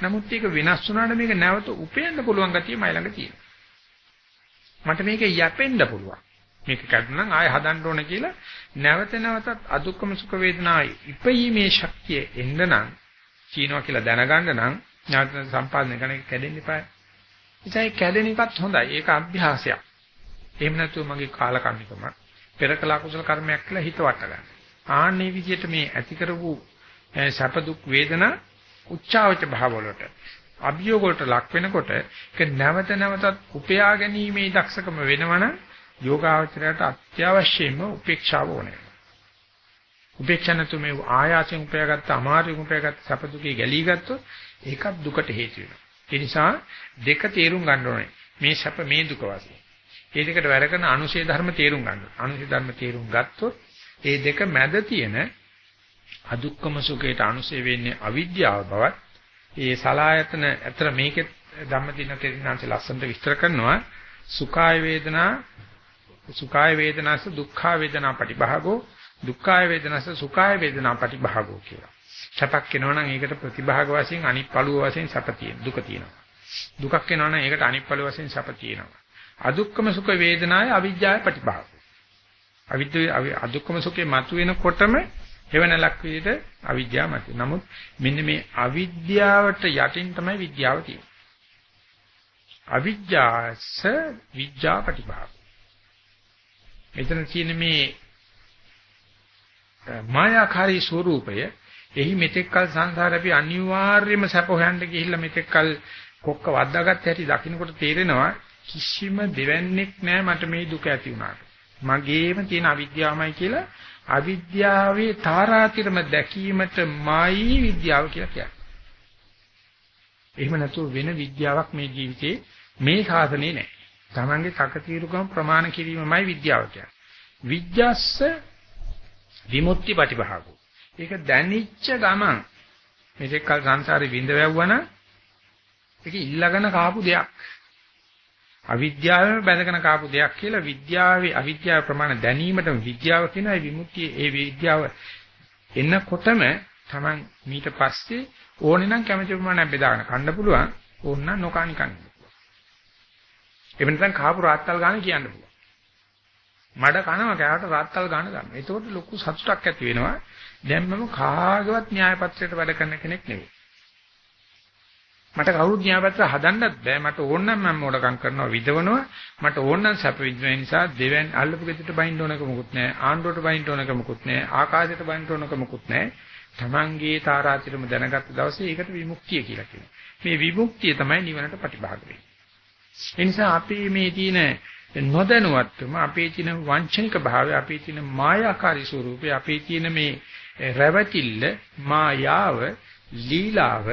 නමුත් ඒක වෙනස් වුණාට මේක නැවත උපයන්න පුළුවන් ගතිය මයි ළඟ තියෙනවා. මට මේක යැපෙන්න පුළුවන්. මේක කඩනම් ආය හදන්න ඕන කියලා නැවත නැවතත් අදුක්කම සුඛ වේදනා ඉපීමේ ශක්තිය එන්න නම් කියනවා කියලා දැනගන්න නම් නැවත සම්පාදනය කරන එක කැඩෙන්න එපා. ඉතින් ඒ කැඩෙන එකත් හොඳයි. ඒක අභ්‍යාසයක්. එහෙම නැතුව මගේ කාලකන්නිකම පෙරකලා කුසල කර්මයක් කියලා හිත වට ගන්න. ආන්නේ විදිහට මේ ඇති කරපු සැප දුක් වේදනා උච්චාවච භාව වලට අභියෝග වලට ලක් වෙනකොට ඒක නැවත නැවතත් උපයා ගැනීමේ දක්ෂකම වෙනවනම් යෝගාවචරයට අත්‍යවශ්‍යම උපේක්ෂාව ඕනේ. උපේක්ෂා නැතු මේ ආයාසයෙන් උපයාගත්ත අමාරුවෙන් උපයාගත්ත සැප දුකේ ගැලී ගත්තොත් ඒකත් දුකට හේතු වෙනවා. ඒ නිසා දෙක තේරුම් ගන්න ඕනේ. මේ සැප මේ දුක වශයෙන්. ඒ දෙකට වැඩ කරන අනුශේ ධර්ම තේරුම් ගන්න. අනුශේ ධර්ම තේරුම් ගත්තොත් ඒ දෙක මැද තියෙන අදුක්කම සුඛයට අනුශේ වෙන්නේ අවිද්‍යාව බවත් ඒ සලායතන අතර මේකේ ධම්මදින තේරිනාංශ ලස්සනට විස්තර කරනවා සුඛාය වේදනා සුඛාය වේදනාස දුක්ඛා වේදනා පටිභාගෝ දුක්ඛාය වේදනාස සුඛාය වේදනා පටිභාගෝ කියලා. සැපක් එනවනම් ඒකට ප්‍රතිභාග වශයෙන් අනිත් පළුව වශයෙන් සැප තියෙන දුක තියෙනවා. දුකක් එනවනම් ඒකට අනිත් පළුව වශයෙන් සැප තියෙනවා. අදුක්කම සුඛ වේදනාය අවිජ්ජාය ප්‍රතිභාග. අවිද්‍ය අදුක්කම සුඛේ මතුවෙනකොටම හේවණලක් විදිහට අවිද්‍යාව මත. නමුත් මෙන්න මේ අවිද්‍යාවට යටින් තමයි විද්‍යාව තියෙන්නේ. අවිද්‍යාස විද්‍යා ප්‍රතිභාග. මෙතන තියෙන මේ මායාකාරී ස්වરૂපය එහි මෙතෙක්කල් සංසාරේ අපි අනිවාර්යයෙන්ම සැප හොයන්න ගිහිල්ලා මෙතෙක්කල් කොක්ක වද්දාගත්ත හැටි දකින්නකොට තේරෙනවා කිසිම දෙවන්නේක් නැහැ මට මේ දුක ඇති වුණාට. මගේම තියෙන අවිද්‍යාවමයි කියලා අවිද්‍යාවේ තාරාතිරම දැකීමටමයි විද්‍යාව කියලා කියන්නේ. එහෙම නැතුව වෙන විද්‍යාවක් මේ ජීවිතේ මේ සාසනේ නැහැ. Tamange තකතිරුකම් ප්‍රමාණ කිරීමමයි විද්‍යාව කියන්නේ. විද්‍යාස්ස විමුක්ති ප්‍රතිභාගෝ. ඒක දැනිච්ච ගමන් මේක කල් සංසාරේ විඳ වැව්වනම් ඒක ඉල්ලගෙන කාපු දෙයක්. අවිද්‍යාවෙම බැඳගෙන කාපු දෙයක් කියලා විද්‍යාවේ අවිද්‍යාව ප්‍රමාණ දැනීමටම විද්‍යාව කියනවා විමුක්තිය ඒ විද්‍යාව එන්නකොටම Taman මීට පස්සේ ඕනේ නම් කැමති ප්‍රමාණයක් බෙදාගෙන කන්න පුළුවන් ඕන නම් නොකණි කන්න පුළුවන්. ඒ වෙනතන් කාපු රාත්තල් ගන්න කියන්න පුළුවන්. මඩ කනවා කෑවට රාත්තල් ගන්න ගන්න. ඒකෝට ලොකු සතුටක් ඇති වෙනවා. දැන් මම කාගවත් න්‍යාය පත්‍රයට වැඩ කරන කෙනෙක් නෙවෙයි. මට කවුරුත් න්‍යායපත්‍ර හදන්නත් බෑ මට ඕන නම් මම මොඩකම් කරනවා විදවනවා මට ඕන නම් සැප විඳින නිසා දෙවැන් අල්ලපු ගෙදරට බයින්න ඕනක මොකුත් නෑ ආණ්ඩුවට බයින්න ඕනක මොකුත් නෑ ආකාශයට බයින්න ඕනක මොකුත් නෑ තමන්ගේ තාරාතිරම දැනගත්ත දවසේ ඒකට විමුක්තිය කියලා කියනවා. මේ විමුක්තිය තමයි නිවනට ප්‍රතිභාග වෙන්නේ. ඒ නිසා අපි මේ තියෙන නොදැනුවත්වම අපේ තියෙන වංචනික භාවය, අපේ තියෙන මායාකාරී ස්වરૂපය, අපේ තියෙන මේ රැවටිල්ල, මායාව, ලීලාව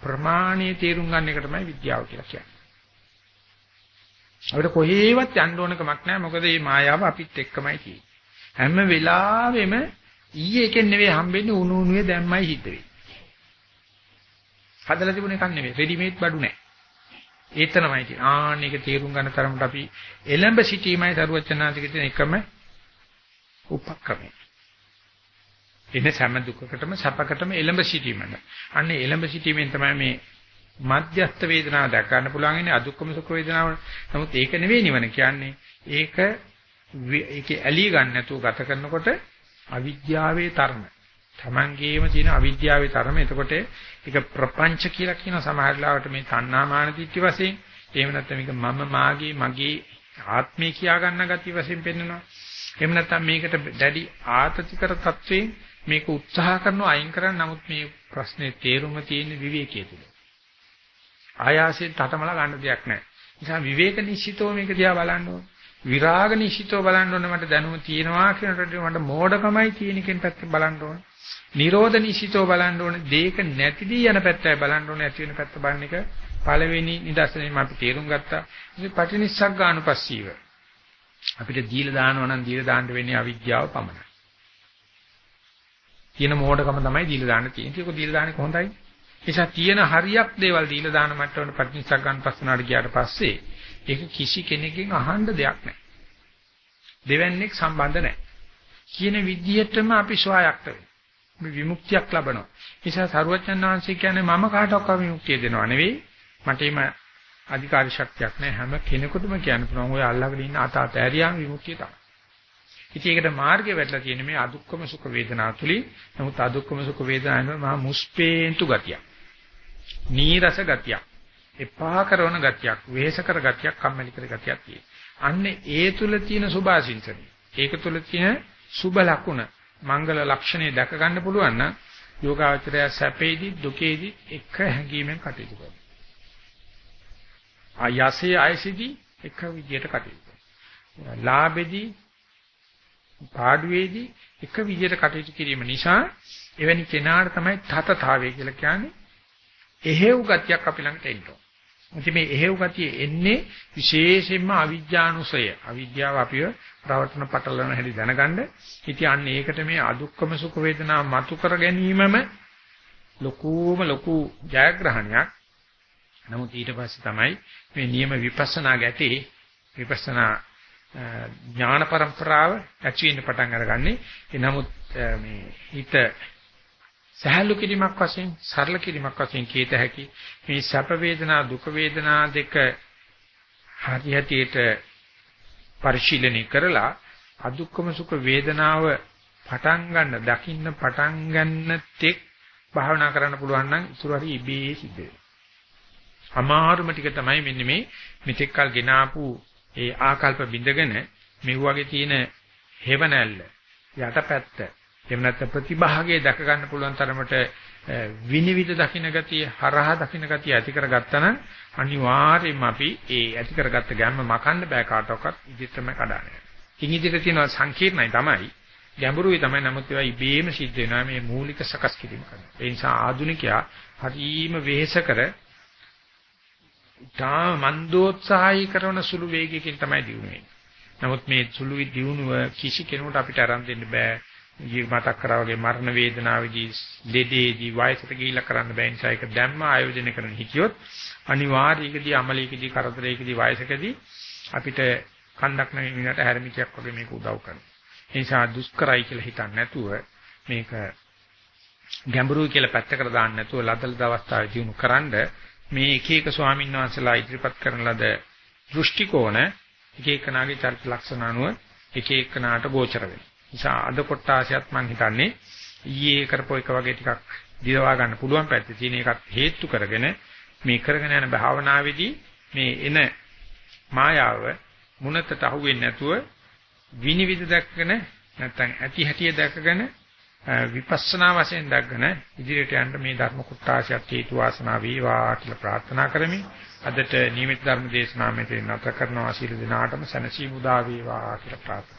ප්‍රමාණීය තේරුම් ගන්න එක තමයි විද්‍යාව කියලා කියන්නේ. අපිට කොහේවත් යන්න ඕන කමක් නැහැ මොකද මේ මායාව අපිත් එක්කමයි තියෙන්නේ. හැම වෙලාවෙම ඊයේ එකෙන් නෙවෙයි හම්බෙන්නේ උණු උණුවේ දැම්මයි හිත වෙන්නේ. හදලා තිබුණ එකක් නෙවෙයි රෙඩිමේඩ් බඩු නැහැ. ඒතනමයි තියෙන්නේ. ආන්න ඒක තේරුම් ගන්න තරමට අපි එළඹ සිටීමයි සරුවචනාතික තියෙන එකම උපක්‍රමය. එන සෑම දුකකටම සැපකටම එළඹ සිටීමද. අන්න එළඹ සිටීමෙන් තමයි මේ මධ්‍යස්ථ වේදනාව දැක ගන්න පුළුවන් ඉන්නේ අදුක්කම සුඛ වේදනාව. නමුත් ඒක නෙවෙයි නිවන කියන්නේ. ඒක ඒකේ ඇලී ගන්න නැතුව ගත කරනකොට අවිද්‍යාවේ තරම. Tamangeema තියෙන අවිද්‍යාවේ තරම. එතකොට ඒක ප්‍රපංච කියලා කියන සමහරලාවට මේ තණ්හාමාන දිට්ඨි වශයෙන් එහෙම නැත්නම් මේක මම මාගේ මගේ ආත්මය කියා ගන්න ගතිය වශයෙන් පෙන්වනවා. එහෙම නැත්නම් මේකට දැඩි ආතතිකර තත්වයෙන් මේක උත්සාහ කරනවා අයින් කරන්න. නමුත් මේ ප්‍රශ්නේ තේරුම තියෙන විවේකයේ තුල. ආයාසයෙන් තටමලා ගන්න දෙයක් නැහැ. නිසා විවේක නිශ්චිතව මේක දිහා බලන්න ඕනේ. විරාග නිශ්චිතව බලන්න ඕනේ මට දැනුම තියෙනවා කියනකොට මට මෝඩකමයි තියෙන එකෙන් පැත්ත බලන්න ඕනේ. නිරෝධ නිශ්චිතව බලන්න ඕනේ. දේක නැතිදී යන පැත්තයි බලන්න ඕනේ. ඇති වෙන පැත්ත බලන එක පළවෙනි නිදර්ශනයෙන් අපි තේරුම් ගත්තා. ඉතින් පටිනිස්සග්ගානුපස්සීව අපිට දීලා දානවා නම් දීලා දාන්න වෙන්නේ අවිද්‍යාව පමණයි. කියන මෝඩකම තමයි දීලා දාන්න තියෙන්නේ. ඒක දීලා දාන්නේ කොහොඳයි? නිසා තියෙන හරියක් දේවල් දීලා දාන මට්ටමට පටිච්චසක් ගන්න පස්සනාට ගියාට පස්සේ ඒක කිසි කෙනෙක්ගෙන් අහන්න දෙයක් නැහැ. දෙවන්නේක් සම්බන්ධ නැහැ. කියන විදිහටම අපි ස්වායක්ත වෙනවා. විමුක්තියක් ලබනවා. නිසා සරුවචන් වහන්සේ කියන්නේ මම කාටවත් විමුක්තිය දෙනවා නෙවෙයි. මට එීම අධිකාරී ශක්තියක් නැහැ. හැම කෙනෙකුටම කියන්න පුළුවන් ඔය අල්ලගෙන ඉන්න අත අත ඇරියාම විමුක්තිය තමයි. ඉතින් ඒකට මාර්ගය වැටලා තියෙන මේ අදුක්කම සුඛ වේදනා තුලින් නමුත් අදුක්කම සුඛ වේදනාව මහා මුස්පේන්තු ගතියක්. නීරස ගතියක්. එපා කරන ගතියක්, වෙහෙස කර ගතියක්, කම්මැලි කර ගතියක් තියෙනවා. අන්නේ ඒ තුල තියෙන සුභාසින්සන. ඒක තුල තියෙන සුභ ලක්ෂණ, මංගල ලක්ෂණේ දැක ගන්න පුළුවන් නම් යෝගාචරය සැපේදී දුකේදී එක හැඟීමෙන් කටයුතු කරනවා. ආයසේ ආයසේදී එක විදියට කටයුතු කරනවා. ලාභෙදී පාඩුවේදී එක විදියට කටයුතු කිරීම නිසා එවැනි කෙනාට තමයි තතතාවය කියලා කියන්නේ එහෙව් ගතියක් අපි ළඟට එන්න ඕන. ඉතින් මේ එහෙව් ගතිය එන්නේ විශේෂයෙන්ම අවිජ්ජානුසය. අවිද්‍යාව අපිව ප්‍රවර්තන පටලන හැටි දැනගන්න. ඉතින් අන්න ඒකට මේ අදුක්කම සුඛ වේදනා මතු කර ගැනීමම ලකූම ලකු ජයග්‍රහණයක්. නමුත් ඊට පස්සේ තමයි මේ නියම විපස්සනා ගැටේ විපස්සනා ඥාන પરම්පරාව ඇති වෙන්න පටන් අරගන්නේ. ඒ නමුත් මේ හිත සහැල්ලු කිරීමක් වශයෙන් සරල කිරීමක් වශයෙන් කීත හැකි මේ සැප වේදනා දුක වේදනා දෙක හරියටියට පරිශීලනය කරලා අදුක්කම සුඛ වේදනාව පටන් ගන්න දකින්න පටන් ගන්න තෙක් භාවනා කරන්න පුළුවන් නම් ඉතුරු හරි ඉබේ සිද්ධ වෙනවා. අමාරුම ටික තමයි මෙන්න මේ මෙතෙක් කල් ගෙනාපු ඒ ආකල්ප බිඳගෙන මේ වගේ තියෙන හේවණැල්ල යටපැත්ත එහෙම නැත්නම් ප්‍රතිභාගයේ දැක ගන්න පුළුවන් තරමට විනිවිද දකින්න ගතිය හරහා දකින්න ගතිය ඇති කරගත්තා නම් අනිවාර්යයෙන්ම අපි ඒ ඇති කරගත්ත ගැම්ම මකන්න බෑ කාටවත් ඉදිරියටම කඩාගෙන. ඉන් ඉදිරියට තියෙනවා සංකීර්ණයි තමයි. ගැඹුරුයි තමයි නමුත් ඒවා ඉබේම සිද්ධ වෙනවා මේ මූලික සකස් කිරීම කරනවා. ඒ නිසා ආධුනිකයා හරීම වෙහෙස කර තා මන්දෝත්සාහය කරන සුළු වේගයකින් තමයි දියුනේ. නමුත් මේ සුළු දියුණුව කිසි කෙනෙකුට අපිට අරන් දෙන්න බෑ. මතක් කරා වගේ මරණ වේදනාවේදී ලෙඩේදී වයසට ගිහිල්ලා කරන්න බෑ නිසා ඒක දැම්ම ආයෝජනය කරන හිටියොත් අනිවාර්යයෙන්දී අමලයකදී කරදරයකදී වයසකදී අපිට කන්දක් නැති විනට හැරමිකයක් වගේ මේක උදව් කරනවා. ඒ නිසා දුෂ්කරයි කියලා හිතන්නේ නැතුව මේක ගැඹුරුයි කියලා පැත්තකට දාන්න නැතුව ලදලද අවස්ථාවේ දිනු කරන්ඩ මේ එක එක ස්වාමීන් වහන්සේලා ඉදිරිපත් කරන ලද දෘෂ්ටි කෝණ එක එකනාගේ චරිත ලක්ෂණ අනුව එක එකනාට ගෝචර වෙනවා. නිසා අද කොටාසියත් මම හිතන්නේ ඊයේ කරපු එක වගේ ටිකක් දිරවා ගන්න පුළුවන් පැත්තේ තියෙන එකත් හේතු කරගෙන මේ කරගෙන යන භාවනාවේදී මේ එන මායාව මුනතට අහුවෙන්නේ නැතුව විනිවිද දැක්කගෙන නැත්නම් ඇති හැටිය දැකගෙන විපස්සනා වශයෙන් දක්වන ඉදිරියට යන්න මේ ධර්ම කුට්ටාසියත් හේතු වාසනා වේවා කියලා ප්‍රාර්ථනා කරමි. අදට නියමිත ධර්ම දේශනාව මෙතන නැත කරනවා සීල දිනාටම සනසි මුදා වේවා කියලා ප්‍රාර්ථනා